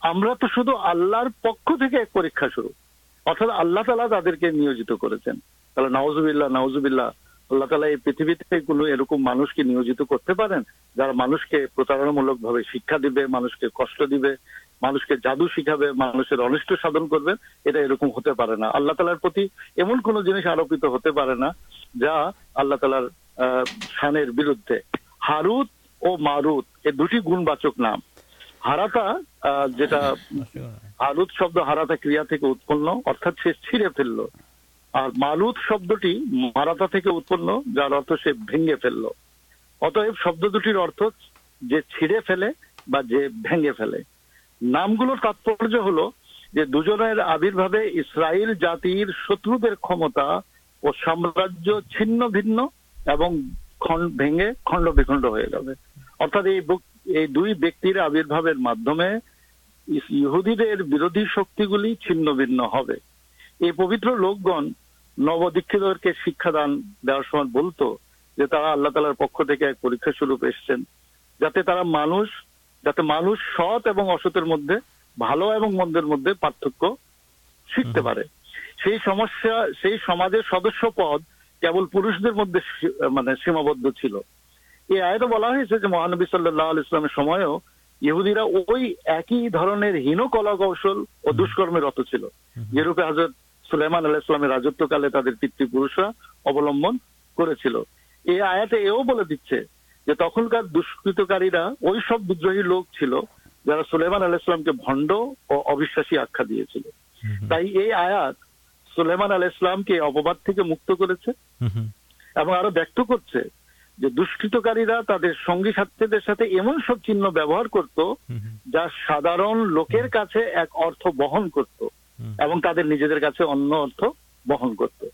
আমরা তো শুধু আল্লাহর পক্ষ থেকে এক পরীক্ষা শুরু। অর্থাৎ আল্লাহ তালা তাদেরকে নিয়োজিত করেছেন। তাহলে নওজুবিল্লাহ নওজুবিল্লাহ আল্লাহ তালা এই পৃথিবীতে কোনো এরকম মানুষকে নিয়োজিত করতে পারেন যারা মানুষকে প্রতারণামূলক ভাবে শিক্ষা দিবে মানুষকে কষ্ট দিবে মানুষকে জাদু শিখাবে মানুষের অনিষ্ট সাধন করবে? এটা এরকম হতে পারে না। আল্লাহ তালার প্রতি এমন কোন জিনিস আরোপিত হতে পারে না যা আল্লাহ তালার আহ, শানের বিরুদ্ধে। হারুত ও মারুত, এ দুটি গুণবাচক নাম। হারাতা যেটা হারুত শব্দ হারাতা ক্রিয়া থেকে উৎপন্ন, অর্থাৎ সে ছিঁড়ে ফেলল। আর মালুত শব্দটি মারাতা থেকে উৎপন্ন, যার অর্থ সে ভেঙে ফেলল। অতএব শব্দ দুটির অর্থ যে ছিঁড়ে ফেলে বা যে ভেঙে ফেলে। নামগুলোর তাৎপর্য হলো যে দুজনের আবির্ভাবে ইসরায়েল জাতির শত্রুদের ক্ষমতা ও সাম্রাজ্য ছিন্ন ভিন্ন এবং ভেঙে খণ্ড বিখণ্ড হয়ে যাবে। অর্থাৎ এই এই দুই ব্যক্তির আবির্ভাবের মাধ্যমে ইহুদিদের বিরোধী শক্তিগুলি ছিন্ন ভিন্ন হবে। এই পবিত্র লোকগণ নবদীক্ষিতদেরকে শিক্ষাদান দেওয়ার সময় বলতো যে তারা আল্লাহ তালার পক্ষ থেকে এক পরীক্ষা স্বরূপ এসছেন যাতে তারা মানুষ যাতে মানুষ সৎ এবং অসতের মধ্যে ভালো এবং মন্দের মধ্যে পার্থক্য শিখতে পারে। সেই সমস্যা সেই সমাজের সদস্য পদ কেবল পুরুষদের মধ্যে মানে সীমাবদ্ধ ছিল। এই আয়তে বলা হয়েছে যে মহানবী সাল্লাহ ইসলামের সময়ও ইহুদিরা ওই একই ধরনের হীন কলা কৌশল ও দুষ্কর্মে রত ছিল। যেরূপে হাজরত সুলাইমান আলাহ ইসলামের রাজত্বকালে তাদের পিতৃপুরুষরা অবলম্বন করেছিল। এই আয়াতে এও বলে দিচ্ছে যে তখনকার দুষ্কৃতকারীরা ওই সব বিদ্রোহী লোক ছিল যারা সুলেমান আলাহ ইসলামকে ভণ্ড ও অবিশ্বাসী আখ্যা দিয়েছিল। তাই এই আয়াত সুলেমান আলাহ ইসলামকে অপবাদ থেকে মুক্ত করেছে এবং আরও ব্যক্ত করছে যে দুষ্কৃতকারীরা তাদের সঙ্গী সাথীদের সাথে এমন সব চিহ্ন ব্যবহার করত যা সাধারণ লোকের কাছে এক অর্থ বহন করত এবং তাদের নিজেদের কাছে অন্য অর্থ বহন করত।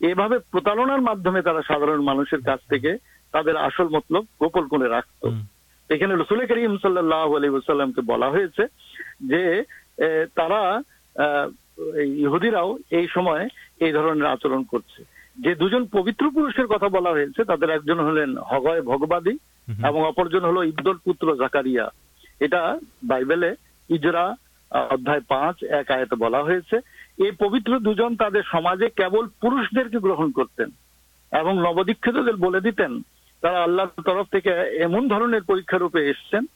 এভাবে প্রতারণার মাধ্যমে তারা সাধারণ মানুষের কাছ থেকে তাদের আসল মতলব গোপন করে রাখত। এখানে রসুল করিম সাল্লাহ আলী সাল্লামকে বলা হয়েছে যে তারা ইহুদিরাও এই সময় এই ধরনের আচরণ করছে। যে দুজন পবিত্র পুরুষের কথা বলা হয়েছে তাদের একজন হলেন হগয় ভগবাদী এবং অপরজন হলো ইবদল পুত্র জাকারিয়া। এটা বাইবেলে ইজরা অধ্যায় পাঁচ এক আয়তে বলা হয়েছে এই পবিত্র দুজন তাদের সমাজে কেবল পুরুষদেরকে গ্রহণ করতেন এবং নবদীক্ষিতদের বলে দিতেন তারা আল্লাহর তরফ থেকে এমন ধরনের পরীক্ষা রূপে এসছেন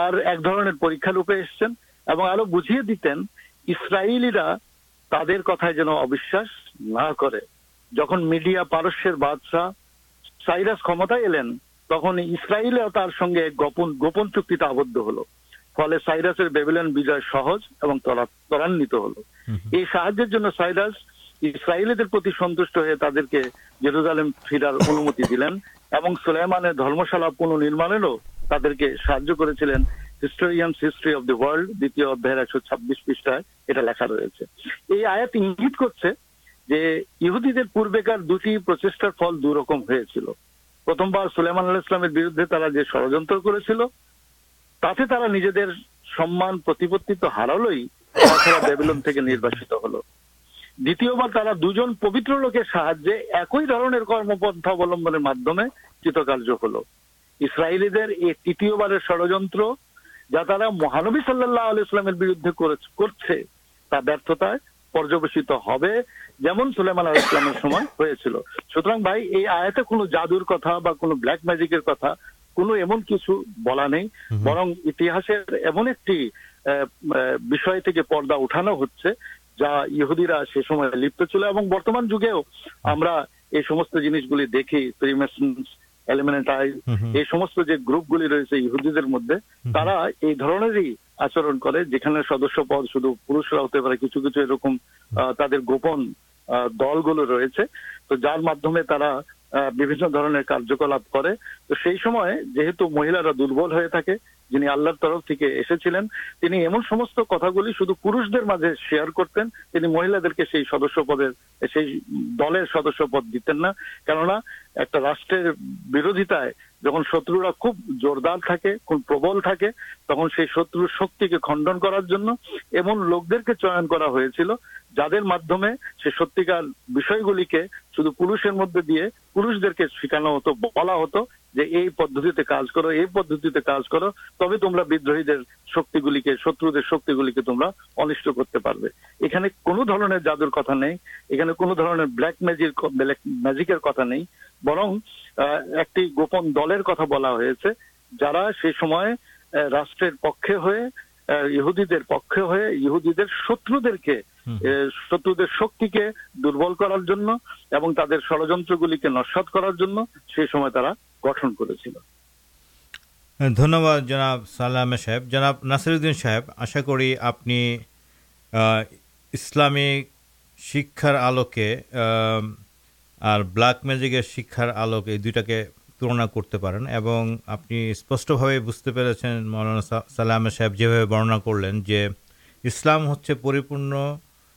আর এক ধরনের পরীক্ষা রূপে এসছেন এবং আরও বুঝিয়ে দিতেন ইসরায়েলিরা তাদের কথায় যেন অবিশ্বাস না করে। যখন মিডিয়া পারস্যের বাদশাহ সাইরাস ক্ষমতায় এলেন তখন ইসরায়েলও তার সঙ্গে গোপন গোপন চুক্তিতে আবদ্ধ হলো। ফলে সাইরাসের বেবিলন বিজয় সহজ এবং ত্বরা- ত্বরান্বিত হলো। এই সাহায্যের জন্য সাইরাস ইসরায়েলিদের প্রতি সন্তুষ্ট হয়ে তাদেরকে জেরুজালেম ফেরার অনুমতি দিলেন এবং সুলাইমানের ধর্মশালা পুনর্নির্মাণেরও তাদেরকে সাহায্য করেছিলেন historian history of the world দ্বিতীয় অধ্যায়ের একশো ছাব্বিশ পৃষ্ঠায় এটা লেখা রয়েছে। এই আয়াত ইঙ্গিত করছে যে ইহুদিদের পূর্বেকার দুটি প্রচেষ্টার ফল দুরকম হয়েছিল। প্রথমবার সুলেমান আল ইসলামের বিরুদ্ধে তারা যে ষড়যন্ত্র করেছিল, তাতে তারা নিজেদের সম্মান প্রতিপত্তি তো হারালোই তাছাড়া বেবিলন থেকে নির্বাসিত হলো। দ্বিতীয়বার তারা দুজন পবিত্র লোকের সাহায্যে একই ধরনের কর্মপন্থা অবলম্বনের মাধ্যমে কৃতকার্য হলো। ইসরায়েলিদের এই তৃতীয়বারের ষড়যন্ত্র যা তারা মহানবী সাল্লাহ আল ইসলামের বিরুদ্ধে করছে তা ব্যর্থতায় পর্যবেসিত হবে যেমন সুলেমান আল ইসলামের সময় হয়েছিল। সুতরাং ভাই এই আয়াতে কোনো জাদুর কথা বা কোনো ব্ল্যাক ম্যাজিকের কথা কোনো এমন কিছু বলা নেই। বরং ইতিহাসের এমন একটি বিষয় থেকে পর্দা উঠানো হচ্ছে যা ইহুদিরা সে সময় লিপ্ত ছিল এবং বর্তমান যুগেও আমরা এই সমস্ত জিনিসগুলি দেখি প্রিমেসন্স এলিমেন্টাই এই সমস্ত যে গ্রুপগুলি রয়েছে ইহুদিদের মধ্যে তারা এই ধরনেরই আচরণ করে যেখানে সদস্য পদ শুধু পুরুষরা হতে পারে কিছু কিছু এরকম আহ, তাদের গোপন আহ, দলগুলো রয়েছে। তো যার মাধ্যমে তারা আহ, বিভিন্ন ধরনের কার্যকলাপ করে। তো সেই সময় যেহেতু মহিলারা দুর্বল হয়ে থাকে যিনি আল্লাহর তরফ থেকে এসেছিলেন, তিনি এমন সমস্ত কথাগুলি শুধু পুরুষদের মাঝে শেয়ার করতেন, তিনি মহিলাদেরকে সেই সদস্য পদের সেই দলের সদস্য পদ দিতেন না। কেননা, একটা রাষ্ট্রের বিরোধিতায় যখন শত্রুরা খুব জোরদার থাকে, খুব প্রবল থাকে, তখন সেই শত্রুর শক্তিকে খণ্ডন করার জন্য এমন লোকদেরকে চয়ন করা হয়েছিল, যাদের মাধ্যমে সে সত্যিকার বিষয়গুলিকে শুধু পুরুষের মধ্যে দিয়ে পুরুষদেরকে শেখানো হতো, বলা হতো যে এই পদ্ধতিতে কাজ করো, এই পদ্ধতিতে কাজ করো, তবে তোমরা বিদ্রোহীদের শক্তিগুলিকে, শত্রুদের শক্তিগুলিকে তোমরা অনিষ্ট করতে পারবে। এখানে কোনো ধরনের জাদুর কথা নেই, এখানে কোনো ধরনের ব্ল্যাক ম্যাজিক ব্ল্যাক ম্যাজিকের কথা নেই, বরং একটি গোপন দলের কথা বলা হয়েছে, যারা সে সময় রাষ্ট্রের পক্ষে হয়ে ইহুদিদের পক্ষে হয়ে ইহুদিদের শত্রুদেরকে শত্রুদের শক্তিকে দুর্বল করার জন্য এবং তাদের ষড়যন্ত্রগুলিকে নস্বাত করার জন্য সেই সময় তারা গঠন করেছিল। ধন্যবাদ জনাব সালামে সাহেব। জনাব নাসিরুদ্দিন সাহেব আশা করি আপনি আহ, ইসলামিক শিক্ষার আলোকে আর ব্ল্যাক ম্যাজিকের শিক্ষার আলোকে এই দুইটাকে তুলনা করতে পারেন এবং আপনি স্পষ্টভাবে বুঝতে পেরেছেন মৌলানা সালামে সাহেব যেভাবে বর্ণনা করলেন যে ইসলাম হচ্ছে পরিপূর্ণ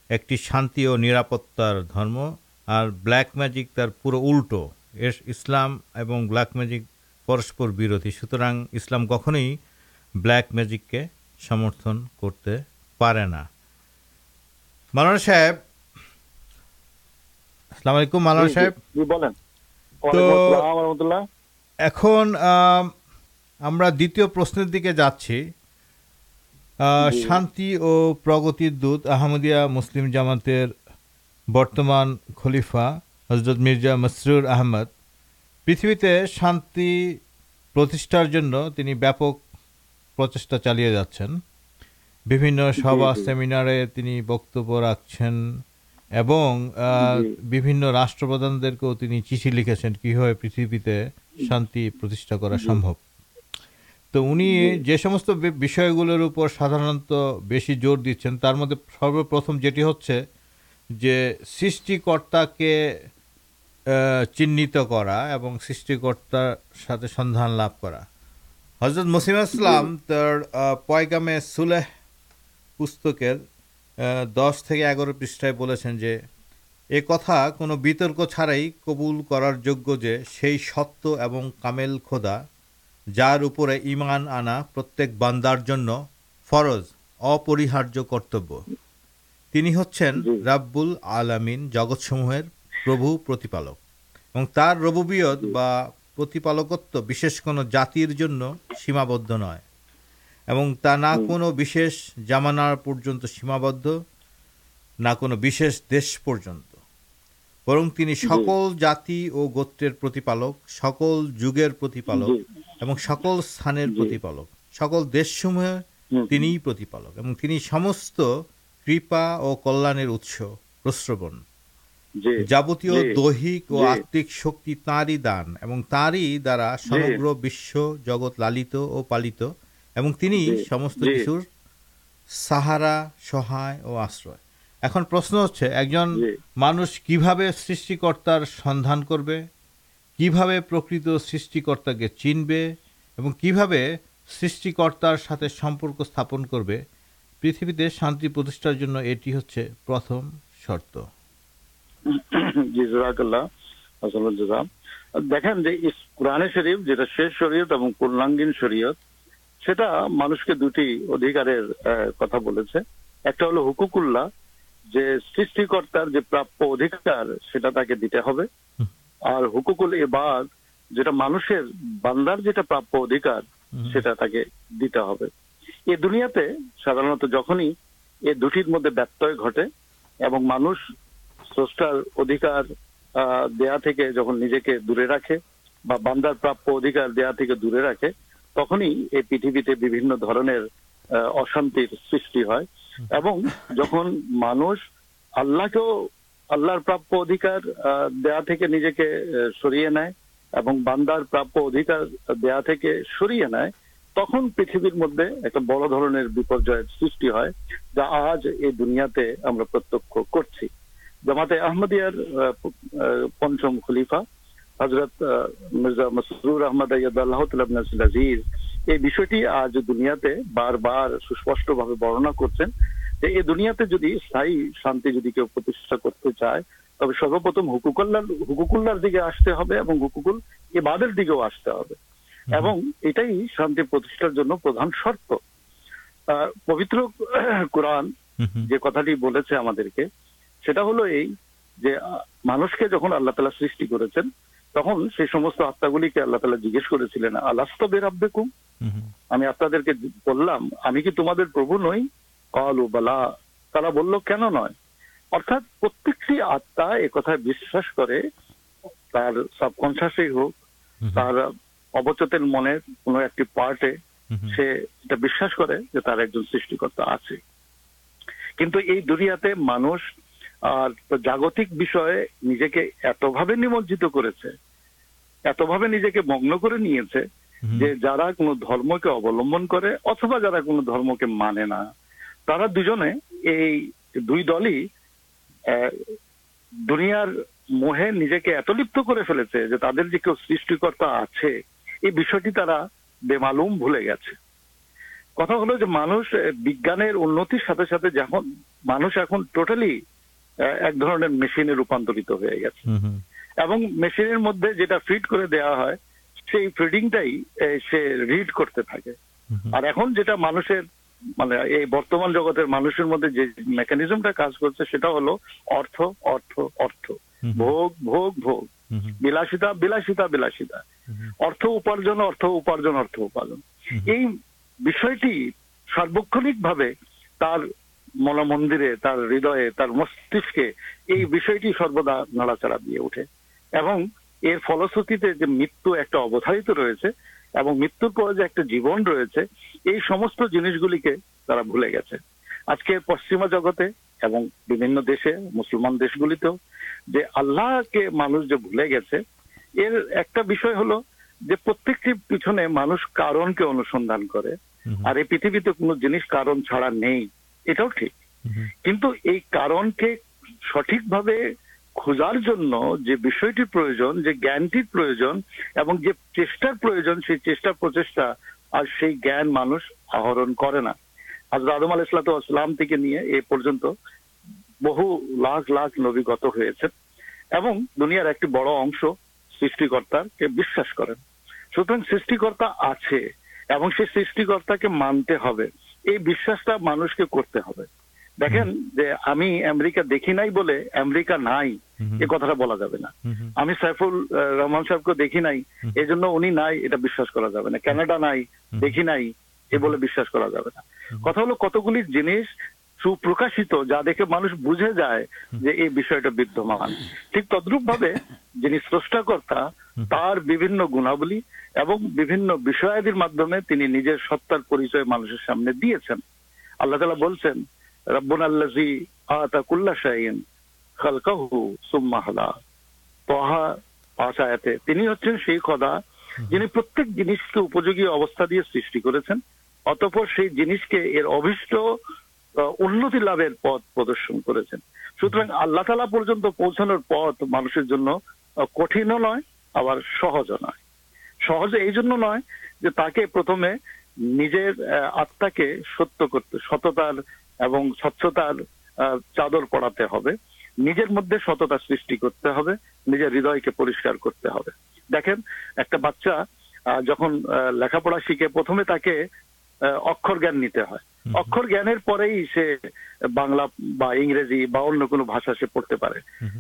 একটি শান্তি ও নিরাপত্তার ধর্ম আর ব্ল্যাক ম্যাজিক তার পুরো উল্টো। এর ইসলাম এবং ব্ল্যাক ম্যাজিক পরস্পর বিরোধী। সুতরাং ইসলাম কখনোই ব্ল্যাক ম্যাজিককে সমর্থন করতে পারে না। মালানা সাহেব আসসালামু আলাইকুম মালানা সাহেব। বলেন। তো-। এখন আমরা দ্বিতীয় প্রশ্নের দিকে যাচ্ছি। শান্তি ও প্রগতির দূত আহমদিয়া মুসলিম জামাতের বর্তমান খলিফা হজরত মির্জা মসরুর আহমদ। পৃথিবীতে শান্তি প্রতিষ্ঠার জন্য তিনি ব্যাপক প্রচেষ্টা চালিয়ে যাচ্ছেন। বিভিন্ন সভা সেমিনারে তিনি বক্তব্য রাখছেন। এবং বিভিন্ন রাষ্ট্রপ্রধানদেরকেও তিনি চিঠি লিখেছেন কীভাবে পৃথিবীতে শান্তি প্রতিষ্ঠা করা সম্ভব। তো উনি যে সমস্ত বিষয়গুলোর উপর সাধারণত বেশি জোর দিচ্ছেন তার মধ্যে সর্বপ্রথম যেটি হচ্ছে যে সৃষ্টিকর্তাকে চিহ্নিত করা এবং সৃষ্টিকর্তার সাথে সন্ধান লাভ করা। হজরত মুসিম আসলাম তার পয়গামে সুলেহ পুস্তকের দশ থেকে এগারো পৃষ্ঠায় বলেছেন যে এ কথা কোনো বিতর্ক ছাড়াই কবুল করার যোগ্য যে সেই সত্য এবং কামেল খোদা যার উপরে ইমান আনা প্রত্যেক বান্দার জন্য ফরজ অপরিহার্য কর্তব্য। তিনি হচ্ছেন রাব্বুল আলামিন জগৎসমূহের প্রভু প্রতিপালক। এবং তার রবুবিয়ত বা প্রতিপালকত্ব বিশেষ কোনো জাতির জন্য সীমাবদ্ধ নয়। এবং তা না কোনো বিশেষ জামানার পর্যন্ত সীমাবদ্ধ না কোনো বিশেষ দেশ পর্যন্ত। বরং তিনি সকল জাতি ও গোত্রের প্রতিপালক সকল যুগের প্রতিপালক এবং সকল স্থানের প্রতিপালক সকল দেশসমূহে হুম। তিনিই প্রতিপালক এবং তিনি সমস্ত কৃপা ও কল্যাণের উৎস প্রশ্রবণ যাবতীয় দৈহিক ও আত্মিক শক্তি তাঁরই দান এবং তাঁরই দ্বারা সমগ্র বিশ্ব জগৎ লালিত ও পালিত। এবং তিনি সমস্ত। কিছুর সাহারা সহায় ও আশ্রয়। এখন প্রশ্ন হচ্ছে একজন মানুষ কীভাবে সৃষ্টিকর্তার সন্ধান করবে? কীভাবে প্রকৃত সৃষ্টিকর্তাকে চিনবে? এবং কীভাবে সৃষ্টিকর্তার সাথে সম্পর্ক স্থাপন করবে? পৃথিবীতে শান্তি প্রতিষ্ঠার জন্য এটি হচ্ছে প্রথম শর্ত। দেখেন যে কোরআনে শরীফ যেটা শেষ শরীয়ত এবং পূর্ণাঙ্গীন শরীয়ত সেটা মানুষকে দুটি অধিকারের কথা বলেছে। একটা হলো হুকুকুল্লাহ যে সৃষ্টিকর্তার যে প্রাপ্য অধিকার সেটা তাকে দিতে হবে। আর হুকুকুল এবাদ যেটা মানুষের বান্দার যেটা প্রাপ্য অধিকার সেটা তাকে দিতে হবে। এ দুনিয়াতে সাধারণত যখনই এ দুটির মধ্যে ব্যত্যয় ঘটে এবং মানুষ স্রষ্টার অধিকার আহ, দেয়া থেকে যখন নিজেকে দূরে রাখে বা বান্দার প্রাপ্য অধিকার দেয়া থেকে দূরে রাখে তখনই এই পৃথিবীতে বিভিন্ন ধরনের অশান্তির সৃষ্টি হয়। এবং যখন মানুষ আল্লাহকেও আল্লাহর প্রাপ্য অধিকার দেয়া থেকে নিজেকে সরিয়ে নেয় এবং বান্দার প্রাপ্য অধিকার দেয়া থেকে সরিয়ে নেয় তখন পৃথিবীর মধ্যে একটা বড় ধরনের বিপর্যয়ের সৃষ্টি হয় যা আজ এই দুনিয়াতে আমরা প্রত্যক্ষ করছি। জামাতে আহমদিয়ার আহ, আহ, পঞ্চম খলিফা হজরত মির্জা মসরুর আহমদ আল্লাহ আজিজ এই বিষয়টি আজ দুনিয়াতে বারবার সুস্পষ্টভাবে বর্ণনা করছেন যে এই দুনিয়াতে যদি স্থায়ী শান্তি যদি কেউ প্রতিষ্ঠা করতে চায় তবে সর্বপ্রথম হুকুকুল্লার হুকুকুল্লার দিকে আসতে হবে এবং হুকুকুল ইবাদের দিকেও আসতে হবে। এবং এটাই শান্তি প্রতিষ্ঠার জন্য প্রধান শর্ত। পবিত্র কোরআন যে কথাটি বলেছে আমাদেরকে সেটা হলো এই যে মানুষকে যখন আল্লাহ তালা সৃষ্টি করেছেন তখন সেই সমস্ত আত্মাগুলিকে আল্লাহ তালা জিজ্ঞেস করেছিলেন আলাস্ত বের আব্বেকুম আমি আপনাদেরকে বললাম আমি কি তোমাদের প্রভু নই? কলু বালা। তারা বলল কেন নয়? অর্থাৎ প্রত্যেকটি আত্মা এ কথায় বিশ্বাস করে তার সাবকনসিয়াসেই হোক তার অবচেতন মনের কোনো একটি পার্টে সে এটা বিশ্বাস করে যে তার একজন সৃষ্টিকর্তা আছে। কিন্তু এই দুনিয়াতে মানুষ আর জাগতিক বিষয়ে নিজেকে এতভাবে নিমজ্জিত করেছে এতভাবে নিজেকে মগ্ন করে নিয়েছে যে যারা কোনো ধর্মকে অবলম্বন করে অথবা যারা কোনো ধর্মকে মানে না তারা দুজনে এই দুই দলই দুনিয়ার মোহে নিজেকে এত লিপ্ত করে ফেলেছে যে তাদের যে কেউ সৃষ্টিকর্তা আছে এই বিষয়টি তারা বেমালুম ভুলে গেছে। কথা হলো যে মানুষ বিজ্ঞানের উন্নতির সাথে সাথে যখন মানুষ এখন টোটালি এক ধরনের মেশিনে রূপান্তরিত হয়ে গেছে। এবং মেশিনের মধ্যে যেটা ফিড করে দেওয়া হয় সেই ফিডিংটাই সে রিড করতে থাকে। আর এখন যেটা মানুষের মানে এই বর্তমান জগতের মানুষের মধ্যে যে মেকানিজমটা কাজ করছে সেটা হলো অর্থ অর্থ অর্থ। ভোগ ভোগ ভোগ। বিলাসিতা বিলাসিতা বিলাসিতা। অর্থ উপার্জন অর্থ উপার্জন অর্থ উপার্জন। এই বিষয়টি সার্বক্ষণিক ভাবে তার মনোমন্দিরে তার হৃদয়ে তার মস্তিষ্কে এই বিষয়টি সর্বদা নাড়াচাড়া দিয়ে ওঠে। এবং এর ফলশ্রুতিতে যে মৃত্যু একটা অবধারিত রয়েছে এবং মৃত্যুর পরে যে একটা জীবন রয়েছে এই সমস্ত জিনিসগুলিকে তারা ভুলে গেছে। আজকে পশ্চিমা জগতে এবং বিভিন্ন দেশে মুসলমান দেশগুলিতেও যে আল্লাহকে মানুষ যে ভুলে গেছে এর একটা বিষয় হলো যে প্রত্যেকটির পিছনে মানুষ কারণকে অনুসন্ধান করে। আর এই পৃথিবীতে কোনো জিনিস কারণ ছাড়া নেই। এটাও ঠিক। কিন্তু এই কারণকে সঠিকভাবে খোঁজার জন্য যে বিষয়টির প্রয়োজন যে জ্ঞানটির প্রয়োজন এবং যে চেষ্টার প্রয়োজন সেই চেষ্টা প্রচেষ্টা আর সেই জ্ঞান মানুষ আহরণ করে না। আজ আদম আল ইসলাতাম থেকে নিয়ে এ পর্যন্ত বহু লাখ লাখ নবীগত হয়েছে এবং দুনিয়ার একটি বড় অংশ সৃষ্টিকর্তাকে বিশ্বাস করেন। সুতরাং সৃষ্টিকর্তা আছে এবং সেই সৃষ্টিকর্তাকে মানতে হবে। এই বিশ্বাসটা মানুষকে করতে হবে। দেখেন যে আমি আমেরিকা দেখি নাই বলে আমেরিকা নাই এ কথাটা বলা যাবে না। আমি সাইফুল রহমান সাহেবকে দেখি নাই এজন্য জন্য উনি নাই এটা বিশ্বাস করা যাবে না। কানাডা নাই দেখি নাই এ বলে বিশ্বাস করা যাবে না। কথা হলো কতগুলি জিনিস সুপ্রকাশিত যা দেখে মানুষ বুঝে যায় যে এই বিষয়টা বিদ্যমান। ঠিক তদ্রুপ ভাবে যিনি স্রষ্টাকর্তা তার বিভিন্ন গুণাবলী এবং বিভিন্ন বিষয়াদির মাধ্যমে তিনি নিজের সত্তার পরিচয় মানুষের সামনে দিয়েছেন। আল্লাহ তালা বলছেন রব্বুন আল্লাজি আতা কুল্লা শাহিন খালকাহু সুম্মা হাদা তহা পাঁচ আয়াতে তিনি হচ্ছেন সেই খোদা যিনি প্রত্যেক জিনিসকে উপযোগী অবস্থা দিয়ে সৃষ্টি করেছেন অতপর সেই জিনিসকে এর অভিষ্ট উন্নতি লাভের পথ প্রদর্শন করেছেন। সুতরাং আল্লাহ তালা পর্যন্ত পৌঁছানোর পথ মানুষের জন্য কঠিনও নয় আবার সহজও নয়। সহজে এই জন্য নয় যে তাকে প্রথমে নিজের আত্মাকে সত্য করতে সততার এবং স্বচ্ছতার চাদর পড়াতে হবে। নিজের মধ্যে সততা সৃষ্টি করতে হবে নিজের হৃদয়কে পরিষ্কার করতে হবে। দেখেন একটা বাচ্চা আহ, যখন আহ, লেখাপড়া শিখে প্রথমে তাকে অক্ষর জ্ঞান নিতে হয়। অক্ষর জ্ঞানের পরেই সে বাংলা বা ইংরেজি বা অন্য কোনো ভাষা সে পড়তে পারে।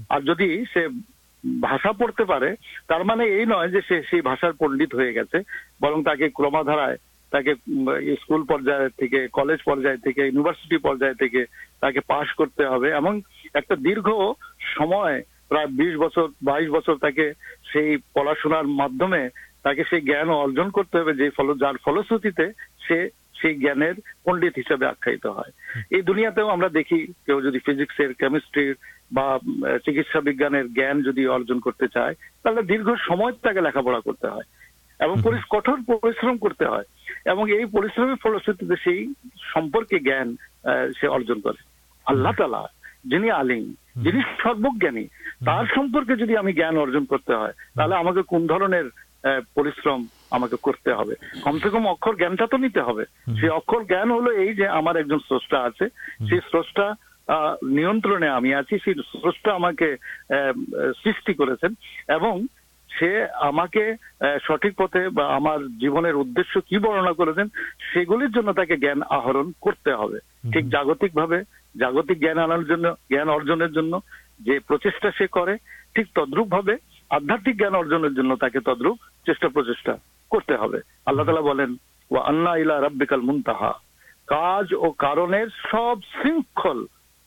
আর যদি সে ভাষা পড়তে পারে তার মানে এই নয় যে সে সেই ভাষার পণ্ডিত হয়ে গেছে বরং তাকে ক্রমাধারায় তাকে স্কুল পর্যায় থেকে কলেজ পর্যায় থেকে ইউনিভার্সিটি পর্যায় থেকে তাকে পাশ করতে হবে। এবং একটা দীর্ঘ সময় প্রায় বিশ বছর বাইশ বছর তাকে সেই পড়াশোনার মাধ্যমে তাকে সেই জ্ঞান অর্জন করতে হবে যে ফল যার ফলশ্রুতিতে সে সেই জ্ঞানের পণ্ডিত হিসেবে আখ্যায়িত হয়। এই দুনিয়াতেও আমরা দেখি কেউ যদি ফিজিক্সের কেমিস্ট্রির বা চিকিৎসা বিজ্ঞানের জ্ঞান যদি অর্জন করতে চায় তাহলে দীর্ঘ সময় তাকে লেখাপড়া করতে হয় এবং কঠোর পরিশ্রম করতে হয় এবং এই পরিশ্রমের ফলশ্রুতিতে সেই সম্পর্কে জ্ঞান সে অর্জন করে। আল্লাহ তালা যিনি আলিম যিনি সর্বজ্ঞানী তার সম্পর্কে যদি আমি জ্ঞান অর্জন করতে হয় তাহলে আমাকে কোন ধরনের পরিশ্রম আমাকে করতে হবে। কমসে কম অক্ষর জ্ঞানটা তো নিতে হবে। সেই অক্ষর জ্ঞান হলো এই যে আমার একজন স্রষ্টা আছে। সেই স্রষ্টা নিয়ন্ত্রণে আমি আছি। সেই স্রষ্টা আমাকে সৃষ্টি করেছেন এবং সে আমাকে সঠিক পথে বা আমার জীবনের উদ্দেশ্য কি বর্ণনা করেছেন সেগুলির জন্য তাকে জ্ঞান আহরণ করতে হবে। ঠিক জাগতিক ভাবে জাগতিক জ্ঞান আনার জন্য জ্ঞান অর্জনের জন্য যে প্রচেষ্টা সে করে ঠিক তদ্রুপ ভাবে আধ্যাত্মিক জ্ঞান অর্জনের জন্য তাকে তদ্রুপ চেষ্টা প্রচেষ্টা করতে হবে। আল্লাহ তালা বলেন ও আন্না ইলা রাব্বিকাল মুনতাহা। কাজ ও কারণের সব শৃঙ্খল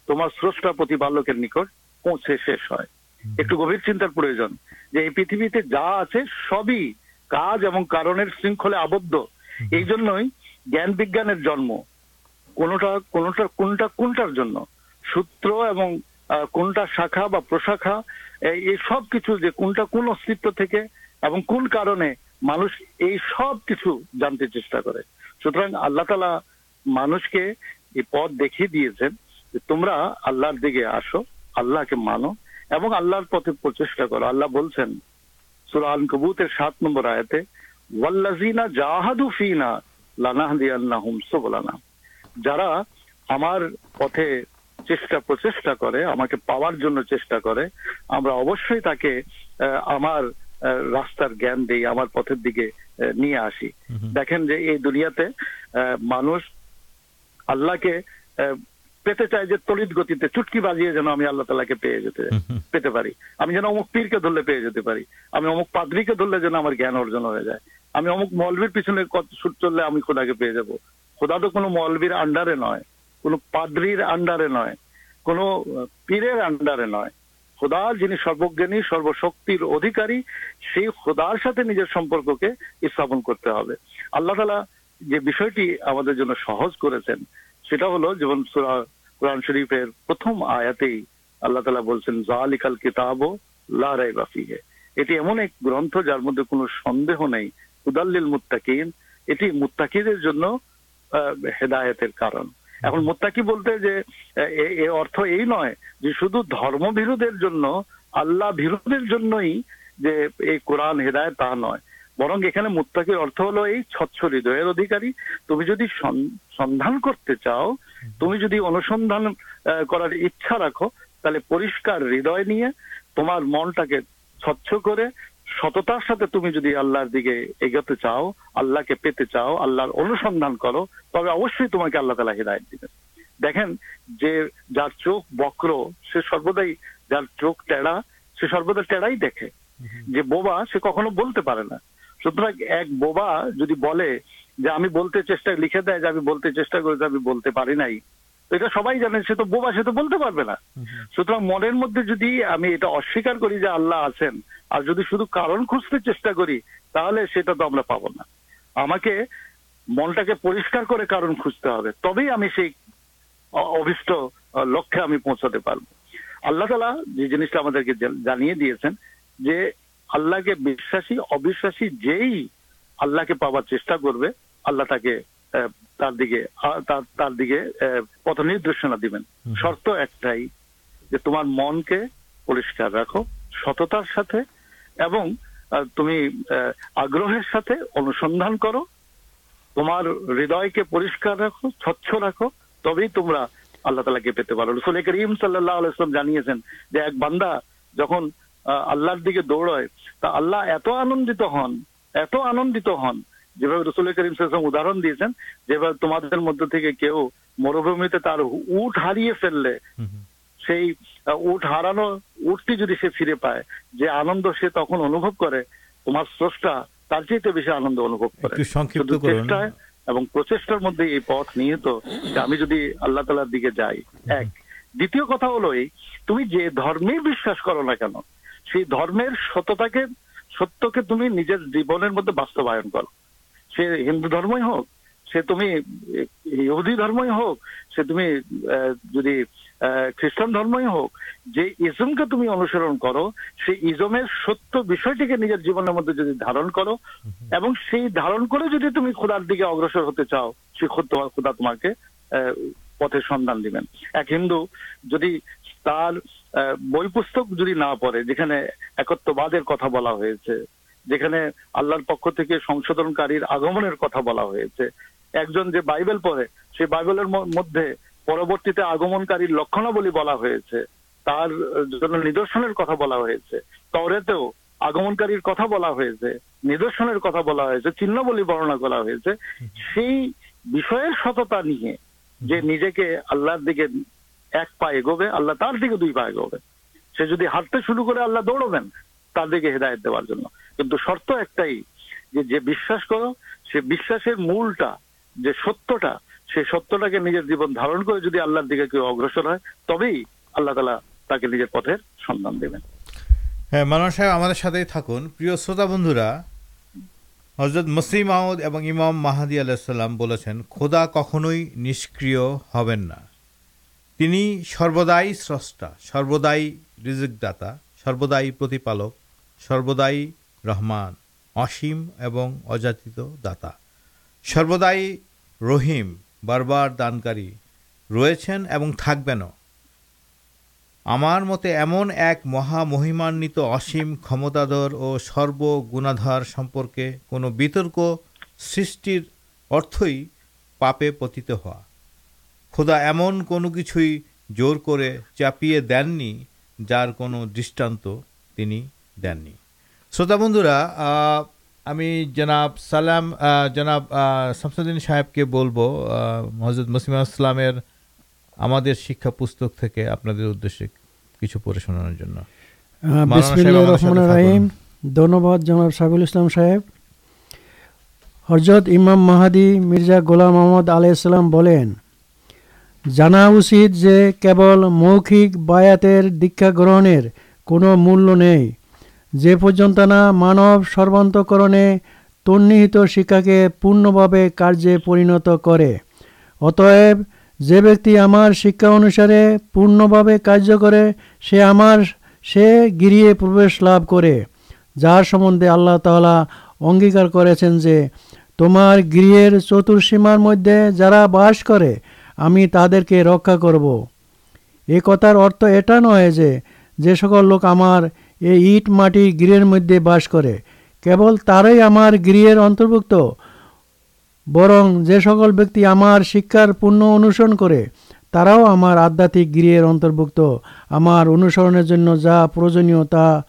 তোমার স্রষ্টা প্রতিপালকের নিকট পৌঁছে শেষ হয়। একটু গভীর চিন্তার প্রয়োজন যে এই পৃথিবীতে যা আছে সবই কাজ এবং কারণের শৃঙ্খলে আবদ্ধ। এই জন্যই জ্ঞান বিজ্ঞানের জন্ম কোনটা কোনটা কোনটা কোনটার জন্য? সূত্র এবং কোনটা শাখা বা প্রশাখা এই সব কিছু যে কোনটা কোন অস্তিত্ব থেকে এবং কোন কারণে মানুষ এই সব কিছু জানতে চেষ্টা করে। সুতরাং আল্লাহ তালা মানুষকে এই পথ দেখিয়ে দিয়েছেন যে তোমরা আল্লাহর দিকে আসো, আল্লাহকে মানো এবং আল্লাহর পথে প্রচেষ্টা করো। আল্লাহ বলছেন, সুরা আল কবুতের সাত নম্বর আয়াতে ওয়াল্লাজিনা জাহাদু ফিনা লানাহদিয়ান্নাহুম সুবলানা। যারা আমার পথে চেষ্টা, প্রচেষ্টা করে, আমাকে পাওয়ার জন্য চেষ্টা করে, আমরা অবশ্যই তাকে আমার রাস্তার জ্ঞান দিই আমার পথের দিকে নিয়ে আসি। দেখেন যে এই দুনিয়াতে মানুষ আল্লাহকে পেতে চায় যে তড়িৎ গতিতে চুটকি বাজিয়ে যেন আমি আল্লাহ তালাকে পেয়ে যেতে পেতে পারি। আমি যেন অমুক পীরকে ধরলে পেয়ে যেতে পারি। আমি অমুক পাদ্রিকে ধরলে যেন আমার জ্ঞান অর্জন হয়ে যায়। আমি অমুক মলবির পিছনে কত সুর চললে আমি খোদাকে পেয়ে যাব। খোদা তো কোনো মলবির আন্ডারে নয় কোনো পাদ্রির আন্ডারে নয় কোনো পীরের আন্ডারে নয়। খোদার যিনি সর্বজ্ঞানী, সর্বশক্তির অধিকারী, সেই খোদার সাথে নিজের সম্পর্ককে স্থাপন করতে হবে। আল্লাহ তালা যে বিষয়টি আমাদের জন্য সহজ করেছেন, সেটা হলো, যেমন কোরআন শরীফের প্রথম আয়াতেই আল্লাহ তালা বলছেন জালিকাল কিতাব লা রাইবা ফিহে। এটি এমন এক গ্রন্থ যার মধ্যে কোনো সন্দেহ নেই। হুদাল্লিল মুত্তাকিন, এটি মুত্তাকিদের জন্য হেদায়েতের কারণ। এখন মোত্তাকি বলতে যে অর্থ এই নয় যে শুধু ধর্মবিরোধের জন্য, আল্লাহ বিরোধের জন্যই যে এই কোরআন হেদায়েত তা নয়। বরং এখানে মুত্তাকির অর্থ হলো এই স্বচ্ছ হৃদয়ের অধিকারী। তুমি যদি সন- সন্ধান করতে চাও, তুমি যদি অনুসন্ধান করার ইচ্ছা রাখো, তাহলে পরিষ্কার হৃদয় নিয়ে তোমার মনটাকে স্বচ্ছ করে সততার সাথে তুমি যদি আল্লাহর দিকে এগোতে চাও আল্লাহকে পেতে চাও আল্লাহর অনুসন্ধান করো তবে অবশ্যই তোমাকে আল্লাহ তালা হৃদায়ত দিবেন। দেখেন যে যার চোখ বক্র সে সর্বদাই যার চোখ টেড়া সে সর্বদা টেড়াই দেখে। যে বোবা সে কখনো বলতে পারে না। সুতরাং এক বোবা যদি বলে যে আমি বলতে চেষ্টা লিখে দেয় যে আমি বলতে চেষ্টা করি যে আমি বলতে পারি নাই তো এটা সবাই জানে সে তো বোবা সে তো বলতে পারবে না। সুতরাং মনের মধ্যে যদি আমি এটা অস্বীকার করি যে আল্লাহ আছেন আর যদি শুধু কারণ খুঁজতে চেষ্টা করি তাহলে সেটা তো আমরা পাবো না। আমাকে মনটাকে পরিষ্কার করে কারণ খুঁজতে হবে তবেই আমি সেই অভিষ্ট লক্ষ্যে আমি পৌঁছাতে পারব। আল্লাহ তালা যে জিনিসটা আমাদেরকে জানিয়ে দিয়েছেন যে আল্লাহকে বিশ্বাসী অবিশ্বাসী যেই আল্লাহকে পাওয়ার চেষ্টা করবে আল্লাহ তাকে তার দিকে তার তার দিকে পথ নির্দেশনা দিবেন। শর্ত একটাই যে তোমার মনকে পরিষ্কার রাখো সততার সাথে এবং তুমি আগ্রহের সাথে অনুসন্ধান করো। তোমার হৃদয়কে পরিষ্কার রাখো, স্বচ্ছ রাখো, তবেই তোমরা আল্লাহ তালাকে পেতে পারো। রসুল করিম সাল্লাহ আলাইসলাম জানিয়েছেন যে, এক বান্দা যখন আল্লাহর দিকে দৌড়ায়, তা আল্লাহ এত আনন্দিত হন, এত আনন্দিত হন, যেভাবে রসুল করিম সাল্লাম উদাহরণ দিয়েছেন, যেভাবে তোমাদের মধ্যে থেকে কেউ মরুভূমিতে তার উট হারিয়ে ফেললে সেই উট হারানো উটটি যদি সে ফিরে পায় যে আনন্দ সে তখন অনুভব করে তোমার স্রষ্টা তার চাইতে বেশি আনন্দ অনুভব করে। চেষ্টায় এবং প্রচেষ্টার মধ্যে এই পথ নিহিত যে আমি যদি আল্লাহ তালার দিকে যাই। এক। দ্বিতীয় কথা হলো এই তুমি যে ধর্মেই বিশ্বাস করো না কেন সেই ধর্মের সত্যতাকে সত্যকে তুমি নিজের জীবনের মধ্যে বাস্তবায়ন করো। সে হিন্দু ধর্মই হোক সে তুমি, ইহুদি ধর্মই হোক, সে তুমি যদি খ্রিস্টান ধর্মই হোক, যে ইজমকে তুমি অনুসরণ করো, সেই ইজমের সত্য বিষয়টিকে নিজের জীবনের মধ্যে যদি ধারণ করো, এবং সেই ধারণ করে যদি তুমি খোদার দিকে অগ্রসর হতে চাও, সে খোদ- খোদা তোমাকে পথের সন্ধান দিবেন। এক হিন্দু যদি তার বই পুস্তক যদি না পড়ে, যেখানে একত্ববাদের কথা বলা হয়েছে, যেখানে আল্লাহর পক্ষ থেকে সংশোধনকারীর আগমনের কথা বলা হয়েছে একজন যে বাইবেল পড়ে, সেই বাইবেলের মধ্যে পরবর্তীতে আগমনকারীর লক্ষণাবলী বলা হয়েছে। তার জন্য নিদর্শনের কথা বলা হয়েছে। তরেতেও আগমনকারীর কথা বলা হয়েছে, নিদর্শনের কথা বলা হয়েছে, চিহ্নবলী বর্ণনা করা হয়েছে। সেই বিষয়ের সততা নিয়ে যে নিজেকে আল্লাহর দিকে এক পা এগোবে, আল্লাহ তার দিকে দুই পা এগোবে। সে যদি হাঁটতে শুরু করে আল্লাহ দৌড়বেন, তার দিকে হেদায়ত দেওয়ার জন্য। কিন্তু শর্ত একটাই যে যে বিশ্বাস করো, সে বিশ্বাসের মূলটা যে সত্যটা, সেই সত্যটাকে নিজের জীবন ধারণ করে যদি আল্লাহর দিকে কেউ অগ্রসর হয়, তবেই আল্লাহ তালা তাকে নিজের পথের সন্ধান দেবেন। হ্যাঁ মানব সাহেব আমাদের সাথেই থাকুন। প্রিয় শ্রোতা বন্ধুরা হজরত মসিম আহমদ এবং ইমাম মাহাদি আলাইসাল্লাম বলেছেন, খোদা কখনোই নিষ্ক্রিয় হবেন না। তিনি সর্বদাই স্রষ্টা, সর্বদাই রিজিকদাতা, সর্বদাই প্রতিপালক, সর্বদাই রহমান, অসীম এবং অযাচিত দাতা। সর্বদাই রহিম, বারবার দানকারী, রয়েছেন এবং থাকবেনও। আমার মতে এমন এক মহামহিমান্বিত অসীম ক্ষমতাধর ও সর্বগুণাধার সম্পর্কে কোনো বিতর্ক সৃষ্টির অর্থই পাপে পতিত হওয়া। খোদা এমন কোনো কিছুই জোর করে চাপিয়ে দেননি, যার কোনো দৃষ্টান্ত তিনি দেননি। শ্রোতা বন্ধুরা আমি জনাব সালাম জনাব শামসুদ্দিন সাহেবকে বলব হজরত মসিমা ইসলামের আমাদের শিক্ষা পুস্তক থেকে আপনাদের উদ্দেশ্যে কিছু পড়ে শোনানোর জন্য। রাহিম। ধন্যবাদ জনাব সাইবুল ইসলাম সাহেব। হজরত ইমাম মাহাদি মির্জা গোলাম মোহাম্মদ আলাইসাল্লাম বলেন জানা উচিত যে কেবল মৌখিক বায়াতের দীক্ষা গ্রহণের কোনো মূল্য নেই। যে পর্যন্ত না মানব সর্বান্তকরণে তন্নিহিত শিক্ষাকে পূর্ণভাবে কার্যে পরিণত করে, অতএব যে ব্যক্তি আমার শিক্ষা অনুসারে পূর্ণভাবে কার্য করে, সে আমার, সে গিরিয়ে প্রবেশ লাভ করে। যার সম্বন্ধে আল্লাহ তালা অঙ্গীকার করেছেন যে, তোমার গৃহের চতুর্সীমার মধ্যে যারা বাস করে, আমি তাদেরকে রক্ষা করব। এ কথার অর্থ এটা নয় যে যে সকল লোক আমার এই ইট মাটি গৃহের মধ্যে বাস করে। কেবল তারাই আমার গৃহের অন্তর্ভুক্ত। বরং যে সকল ব্যক্তি আমার শিক্ষার পূর্ণ অনুসরণ করে, তারাও আমার আধ্যাত্মিক গৃহের অন্তর্ভুক্ত। আমার অনুসরণের জন্য যা প্রয়োজনীয় তা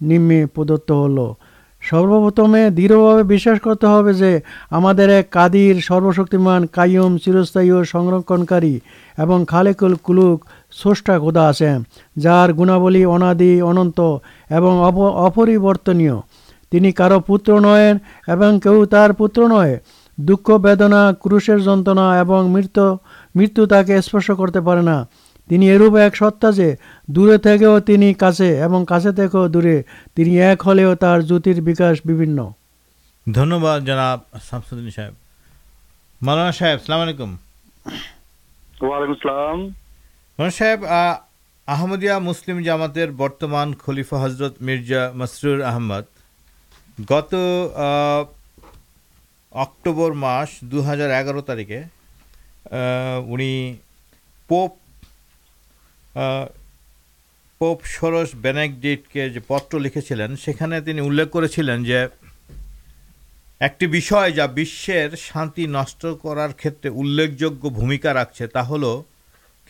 নিম্নে প্রদত্ত হলো। সর্বপ্রথমে দৃঢ়ভাবে বিশ্বাস করতে হবে যে, আমাদের এক কাদির সর্বশক্তিমান কাইয়ম চিরস্থায়ী ও সংরক্ষণকারী এবং খালেকুল কুলুক স্রষ্টা খোদা আছেন যার গুণাবলী অনাদি অনন্ত এবং অপ- অপরিবর্তনীয়। তিনি কারও পুত্র নয় এবং কেউ তার পুত্র নয়। দুঃখ বেদনা ক্রুশের যন্ত্রণা এবং মৃত্যু মৃত্যু তাকে স্পর্শ করতে পারে না। তিনি এরূপ এক সত্তা যে দূরে থেকেও তিনি কাছে এবং কাছে থেকেও দূরে। তিনি এক হলেও তার জ্যোতির বিকাশ বিভিন্ন। ধন্যবাদ জনাব শামসুদ্দিন সাহেব। মাওলানা সাহেব সালাম আলাইকুম। ওয়ালাইকুম আসসালাম মাওলানা সাহেব আহমদিয়া মুসলিম জামাতের বর্তমান খলিফা হজরত মির্জা মসরুর আহমদ গত অক্টোবর মাস দু হাজার এগারো তারিখে উনি পোপ পোপ ষোড়শ বেনেডিক্টকে যে পত্র লিখেছিলেন, সেখানে তিনি উল্লেখ করেছিলেন যে একটি বিষয় যা বিশ্বের শান্তি নষ্ট করার ক্ষেত্রে উল্লেখযোগ্য ভূমিকা রাখছে তা হলো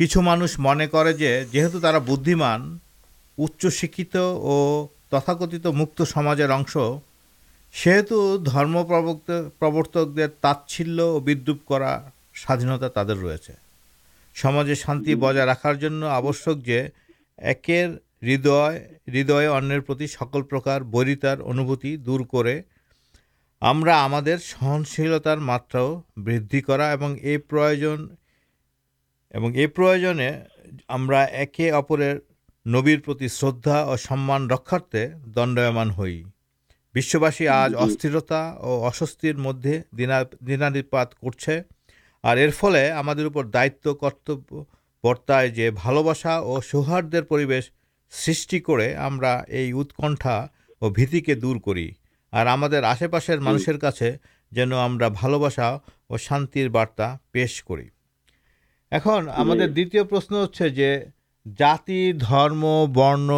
কিছু মানুষ মনে করে যে, যেহেতু তারা বুদ্ধিমান, উচ্চশিক্ষিত ও তথাকথিত মুক্ত সমাজের অংশ, সেহেতু ধর্ম প্রবর্তকদের তাচ্ছিল্য ও বিদ্রুপ করা স্বাধীনতা তাদের রয়েছে। সমাজে শান্তি বজায় রাখার জন্য আবশ্যক যে, একের হৃদয়, হৃদয়ে অন্যের প্রতি সকল প্রকার বৈরিতার অনুভূতি দূর করে আমরা আমাদের সহনশীলতার মাত্রাও বৃদ্ধি করা এবং এই প্রয়োজন এবং এই প্রয়োজনে আমরা একে অপরের নবীর প্রতি শ্রদ্ধা ও সম্মান রক্ষার্থে দণ্ডায়মান হই। বিশ্ববাসী আজ অস্থিরতা ও অস্বস্তির মধ্যে দিনা দিনাদিপাত করছে। আর এর ফলে আমাদের উপর দায়িত্ব কর্তব্য বর্তায় যে ভালোবাসা ও সৌহার্দ্যের পরিবেশ সৃষ্টি করে আমরা এই উৎকণ্ঠা ও ভীতিকে দূর করি। আর আমাদের আশেপাশের মানুষের কাছে যেন আমরা ভালোবাসা ও শান্তির বার্তা পেশ করি। এখন আমাদের দ্বিতীয় প্রশ্ন হচ্ছে যে জাতি ধর্ম বর্ণ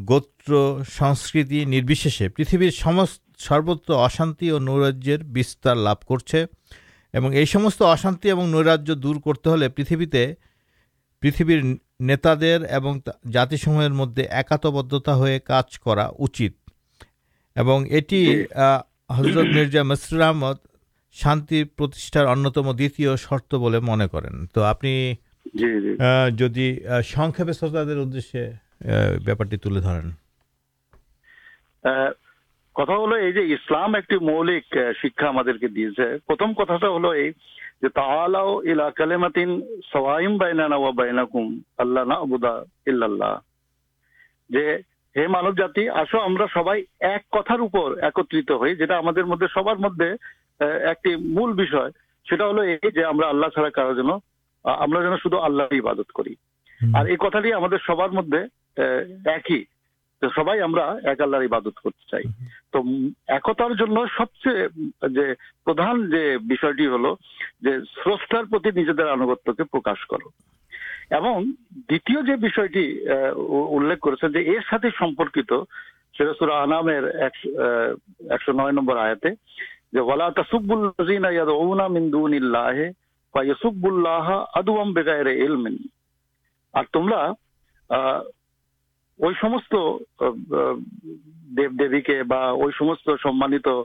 গোত্র সংস্কৃতি নির্বিশেষে পৃথিবীর সমস্ত সর্বত্র অশান্তি ও নৈরাজ্যের বিস্তার লাভ করছে এবং এই সমস্ত অশান্তি এবং নৈরাজ্য দূর করতে হলে পৃথিবীতে পৃথিবীর নেতাদের এবং জাতিসমূহের মধ্যে একাতবদ্ধতা হয়ে কাজ করা উচিত। এবং এটি হজরত মির্জা মসরুর আহমদ শান্তি প্রতিষ্ঠার অন্যতম দ্বিতীয় শর্ত বলে মনে করেন। তো আপনি যদি সংক্ষেপে শ্রোতাদের উদ্দেশ্যে ব্যাপারটি তুলে ধরেন। কথা হলো এই যে ইসলাম একটি মৌলিক শিক্ষা আমাদেরকে দিয়েছে। প্রথম কথাটা হলো এই যে তাআলাও ইলা কালিমাতিন সাওয়াইম বাইনানা ওয়া বাইনাকুম আল্লাহ না'বুদা ইল্লাল্লাহ। যে হে মানব জাতি আসো আমরা সবাই এক কথার উপর একত্রিত হই যেটা আমাদের মধ্যে সবার মধ্যে একটি মূল বিষয় সেটা হলো এই যে আমরা আল্লাহ ছাড়া কারও যেন আমরা যেন শুধু আল্লাহর ইবাদত করি। আর এই কথাটি আমাদের সবার মধ্যে একই তো সবাই আমরা এক আল্লাহর ইবাদত করতে চাই। তো একতার জন্য সবচেয়ে যে প্রধান যে বিষয়টি হলো যে স্রষ্টার প্রতি নিজেদের আনুগত্যকে প্রকাশ করো। এবং দ্বিতীয় যে বিষয়টি আহ, উল্লেখ করেছে যে এর সাথে সম্পর্কিত সেটা সুরা আনামের একশো নয় নম্বর আয়াতে যে ওয়ালা তাসুব্বুল লাযিনা ইয়াদউনা মিন দুনিল্লাহি ফায়াসুব্বুল্লাহ আদওয়াম বিগাইরি ইলমিন। আর তোমরা ওই সমস্ত দেব দেবীকে বা ওই সমস্ত সম্মানিত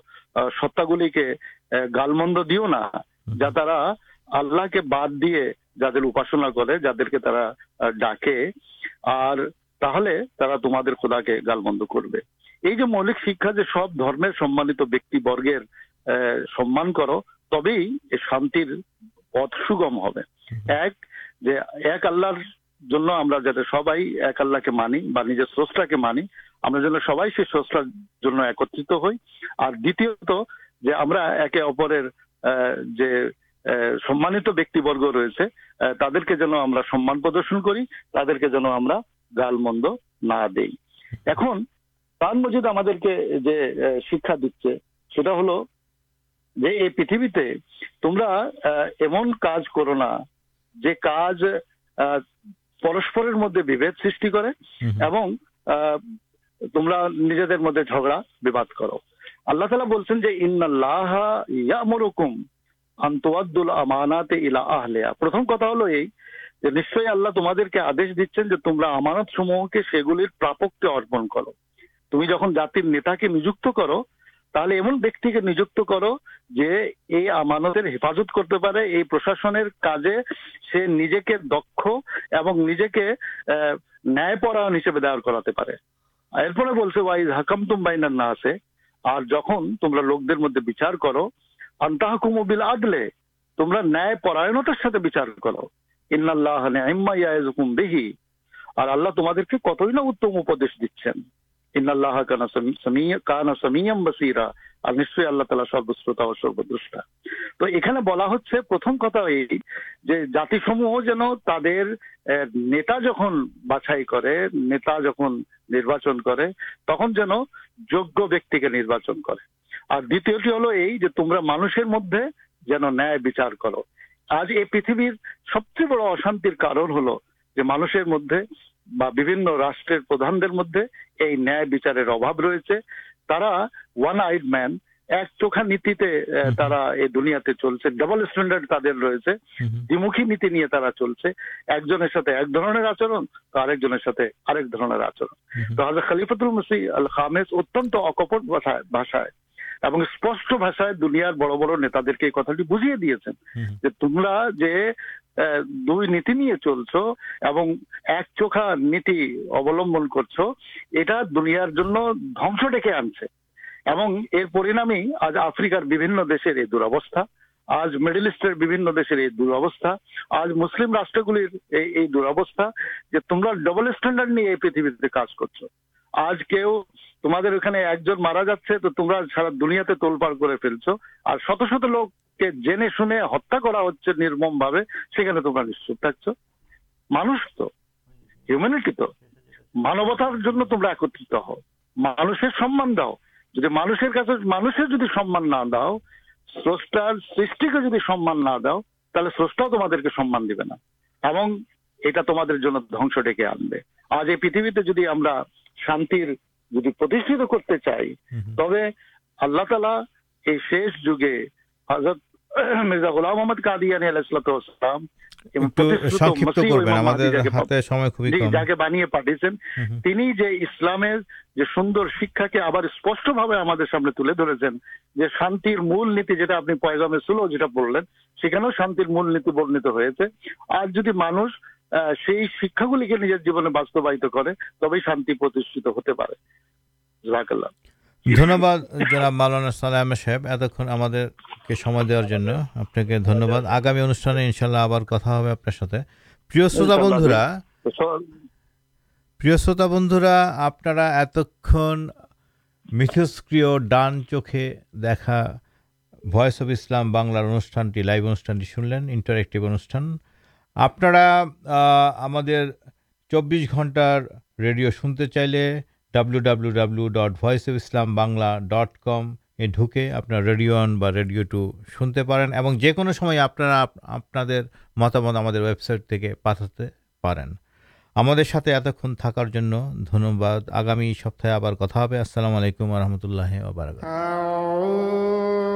সত্তাগুলিকে গালমন্দ দিও না যা তারা আল্লাহকে বাদ দিয়ে যাদের উপাসনা করে যাদেরকে তারা ডাকে আর তাহলে তারা তোমাদের খোদাকে গালমন্দ করবে। এই যে মৌলিক শিক্ষা যে সব ধর্মের সম্মানিত ব্যক্তিবর্গের আহ, সম্মান করো, তবেই শান্তির পথ সুগম হবে। এক, যে এক আল্লাহর জন্য আমরা যাতে সবাই এক আল্লাহকে মানি বা নিজের স্রষ্টাকে মানি, আমরা যেন সবাই সেই স্রষ্টার জন্য একত্রিত হই। আর দ্বিতীয়ত, যে আমরা একে অপরের যে সম্মানিত ব্যক্তিবর্গ রয়েছে তাদেরকে যেন আমরা সম্মান প্রদর্শন করি, তাদেরকে যেন আমরা গালমন্দ না দেই। এখন তার মজিদ আমাদেরকে যে শিক্ষা দিচ্ছে, সেটা হলো যে এই পৃথিবীতে তোমরা এমন কাজ করো না যে কাজ পরস্পরের মধ্যে বিভেদ সৃষ্টি করে এবং আহ, তোমরা নিজেদের মধ্যে ঝগড়া বিবাদ করো। আল্লাহ তালা বলছেন যে ইন্নাল্লাহ ইয়ামুরুকুম আন্তওয়াদ্দুল আমানাতে ইলা আহলিয়া প্রথম কথা হলো এই যে নিশ্চয়ই আল্লাহ তোমাদেরকে আদেশ দিচ্ছেন যে তোমরা আমানত সমূহকে সেগুলির প্রাপককে অর্পণ করো। তুমি যখন জাতির নেতাকে নিযুক্ত করো তাহলে এমন ব্যক্তিকে নিযুক্ত করো যে এই আমানতের হেফাজত করতে পারে, এই প্রশাসনের কাজে সে নিজেকে দক্ষ এবং নিজেকে ন্যায়পরায়ণ হিসেবে দায়ের করাতে পারে। এরপরে বলছে ওয়াইজ হাকাম তুম বাইনার না আছে আর যখন তোমরা লোকদের মধ্যে বিচার করো, আন্তাহকুম আদলে তোমরা ন্যায় পরায়ণতার সাথে বিচার করো। ইন্নাল্লাহ বিহি আর আল্লাহ তোমাদেরকে কতই না উত্তম উপদেশ দিচ্ছেন। ইন্নাল্লাহ কানা কানা আর নিশ্চয়ই আল্লাহ তাআলা সর্বশ্রোতা ও সর্বদ্রষ্টা। তো এখানে বলা হচ্ছে, প্রথম কথা এই যে জাতিসমূহ যেন তাদের নেতা যখন বাছাই করে, নেতা যখন নির্বাচন করে, তখন যেন যোগ্য ব্যক্তিকে নির্বাচন করে। আর দ্বিতীয়টি হলো এই যে তোমরা মানুষের মধ্যে যেন ন্যায় বিচার করো। আজ এই পৃথিবীর সবচেয়ে বড় অশান্তির কারণ হলো যে মানুষের মধ্যে বা বিভিন্ন রাষ্ট্রের প্রধানদের মধ্যে এই ন্যায় বিচারের অভাব রয়েছে। তারা ওয়ান আইড ম্যান এক চোখা নীতিতে তারা এই দুনিয়াতে চলছে। ডাবল স্ট্যান্ডার্ড তাদের রয়েছে। দ্বিমুখী নীতি নিয়ে তারা চলছে। একজনের সাথে এক ধরনের আচরণ তো আরেকজনের সাথে আরেক ধরনের আচরণ। তো হাজার খালিফাতুল মুসি আল খামেস অত্যন্ত অকপট ভাষায় ভাষায় এবং স্পষ্ট ভাষায় দুনিয়ার বড় বড় নেতাদেরকে এই কথাটি বুঝিয়ে দিয়েছেন যে তোমরা যে দুই নীতি নিয়ে চলছো এবং এক চোখা নীতি অবলম্বন করছ এটা দুনিয়ার জন্য ধ্বংস ডেকে আনছে। এবং এর পরিণামেই আজ আফ্রিকার বিভিন্ন দেশের এই দুরবস্থা আজ মিডল ইস্টের বিভিন্ন দেশের এই দুরবস্থা আজ মুসলিম রাষ্ট্রগুলির এই এই দুরবস্থা যে তোমরা ডবল স্ট্যান্ডার্ড নিয়ে এই পৃথিবীতে কাজ করছ। আজ কেউ তোমাদের ওখানে একজন মারা যাচ্ছে, তো তোমরা সারা দুনিয়াতে তোলপাড় করে ফেলছো। আর শত শত লোককে জেনে শুনে হত্যা করা হচ্ছে নির্মম ভাবে সেখানে তোমরা নিশ্চুপ থাকছো। মানুষ তো হিউম্যানিটি তো। মানবতার জন্য তোমরা একত্রিত হও। মানুষের সম্মান দাও। যদি মানুষের কাছে, মানুষের যদি সম্মান না দাও, স্রষ্টার সৃষ্টিকে যদি সম্মান না দাও, তাহলে স্রষ্টাও তোমাদেরকে সম্মান দিবে না। এবং এটা তোমাদের জন্য ধ্বংস ডেকে আনবে। আজ এই পৃথিবীতে যদি আমরা শান্তির যদি প্রতিষ্ঠিত করতে চাই তবে আল্লাহ তালা এই শেষ যুগে হজরত মির্জা গোলাম মোহাম্মদ কাদিয়ানি কম। যাকে বানিয়ে পাঠিয়েছেন তিনি যে ইসলামের যে সুন্দর শিক্ষাকে আবার স্পষ্ট ভাবে আমাদের সামনে তুলে ধরেছেন যে শান্তির মূল নীতি যেটা আপনি পয়গামে সুলো যেটা বললেন সেখানেও শান্তির মূল নীতি বর্ণিত হয়েছে। আর যদি মানুষ সেই শিক্ষাগুলিকে নিজের জীবনে বাস্তবায়িত করে তবেই শান্তি প্রতিষ্ঠিত হতে পারে। ধন্যবাদ জনাব মাওলানা সালাম সাহেব এতক্ষণ আমাদেরকে সময় দেওয়ার জন্য। আপনাকে ধন্যবাদ। আগামী অনুষ্ঠানে ইনশাল্লাহ আবার কথা হবে আপনার সাথে। প্রিয় শ্রোতা বন্ধুরা প্রিয় শ্রোতা বন্ধুরা আপনারা এতক্ষণ মিথস্ক্রিয় ডান চোখে দেখা ভয়েস অফ ইসলাম বাংলার অনুষ্ঠানটি লাইভ অনুষ্ঠানটি শুনলেন ইন্টারেক্টিভ অনুষ্ঠান। আপনারা আমাদের চব্বিশ ঘণ্টার রেডিও শুনতে চাইলে W W W dot voice of Islam Bangla dot com এ ঢুকে আপনার রেডিও অন বা রেডিও টু শুনতে পারেন এবং যে কোনো সময় আপনারা আপনাদের মতামত আমাদের ওয়েবসাইট থেকে পাঠাতে পারেন। আমাদের সাথে এতক্ষণ থাকার জন্য ধন্যবাদ। আগামী সপ্তাহে আবার কথা হবে। আসসালামু আলাইকুম রহমতুল্লাহ ওবরাকাত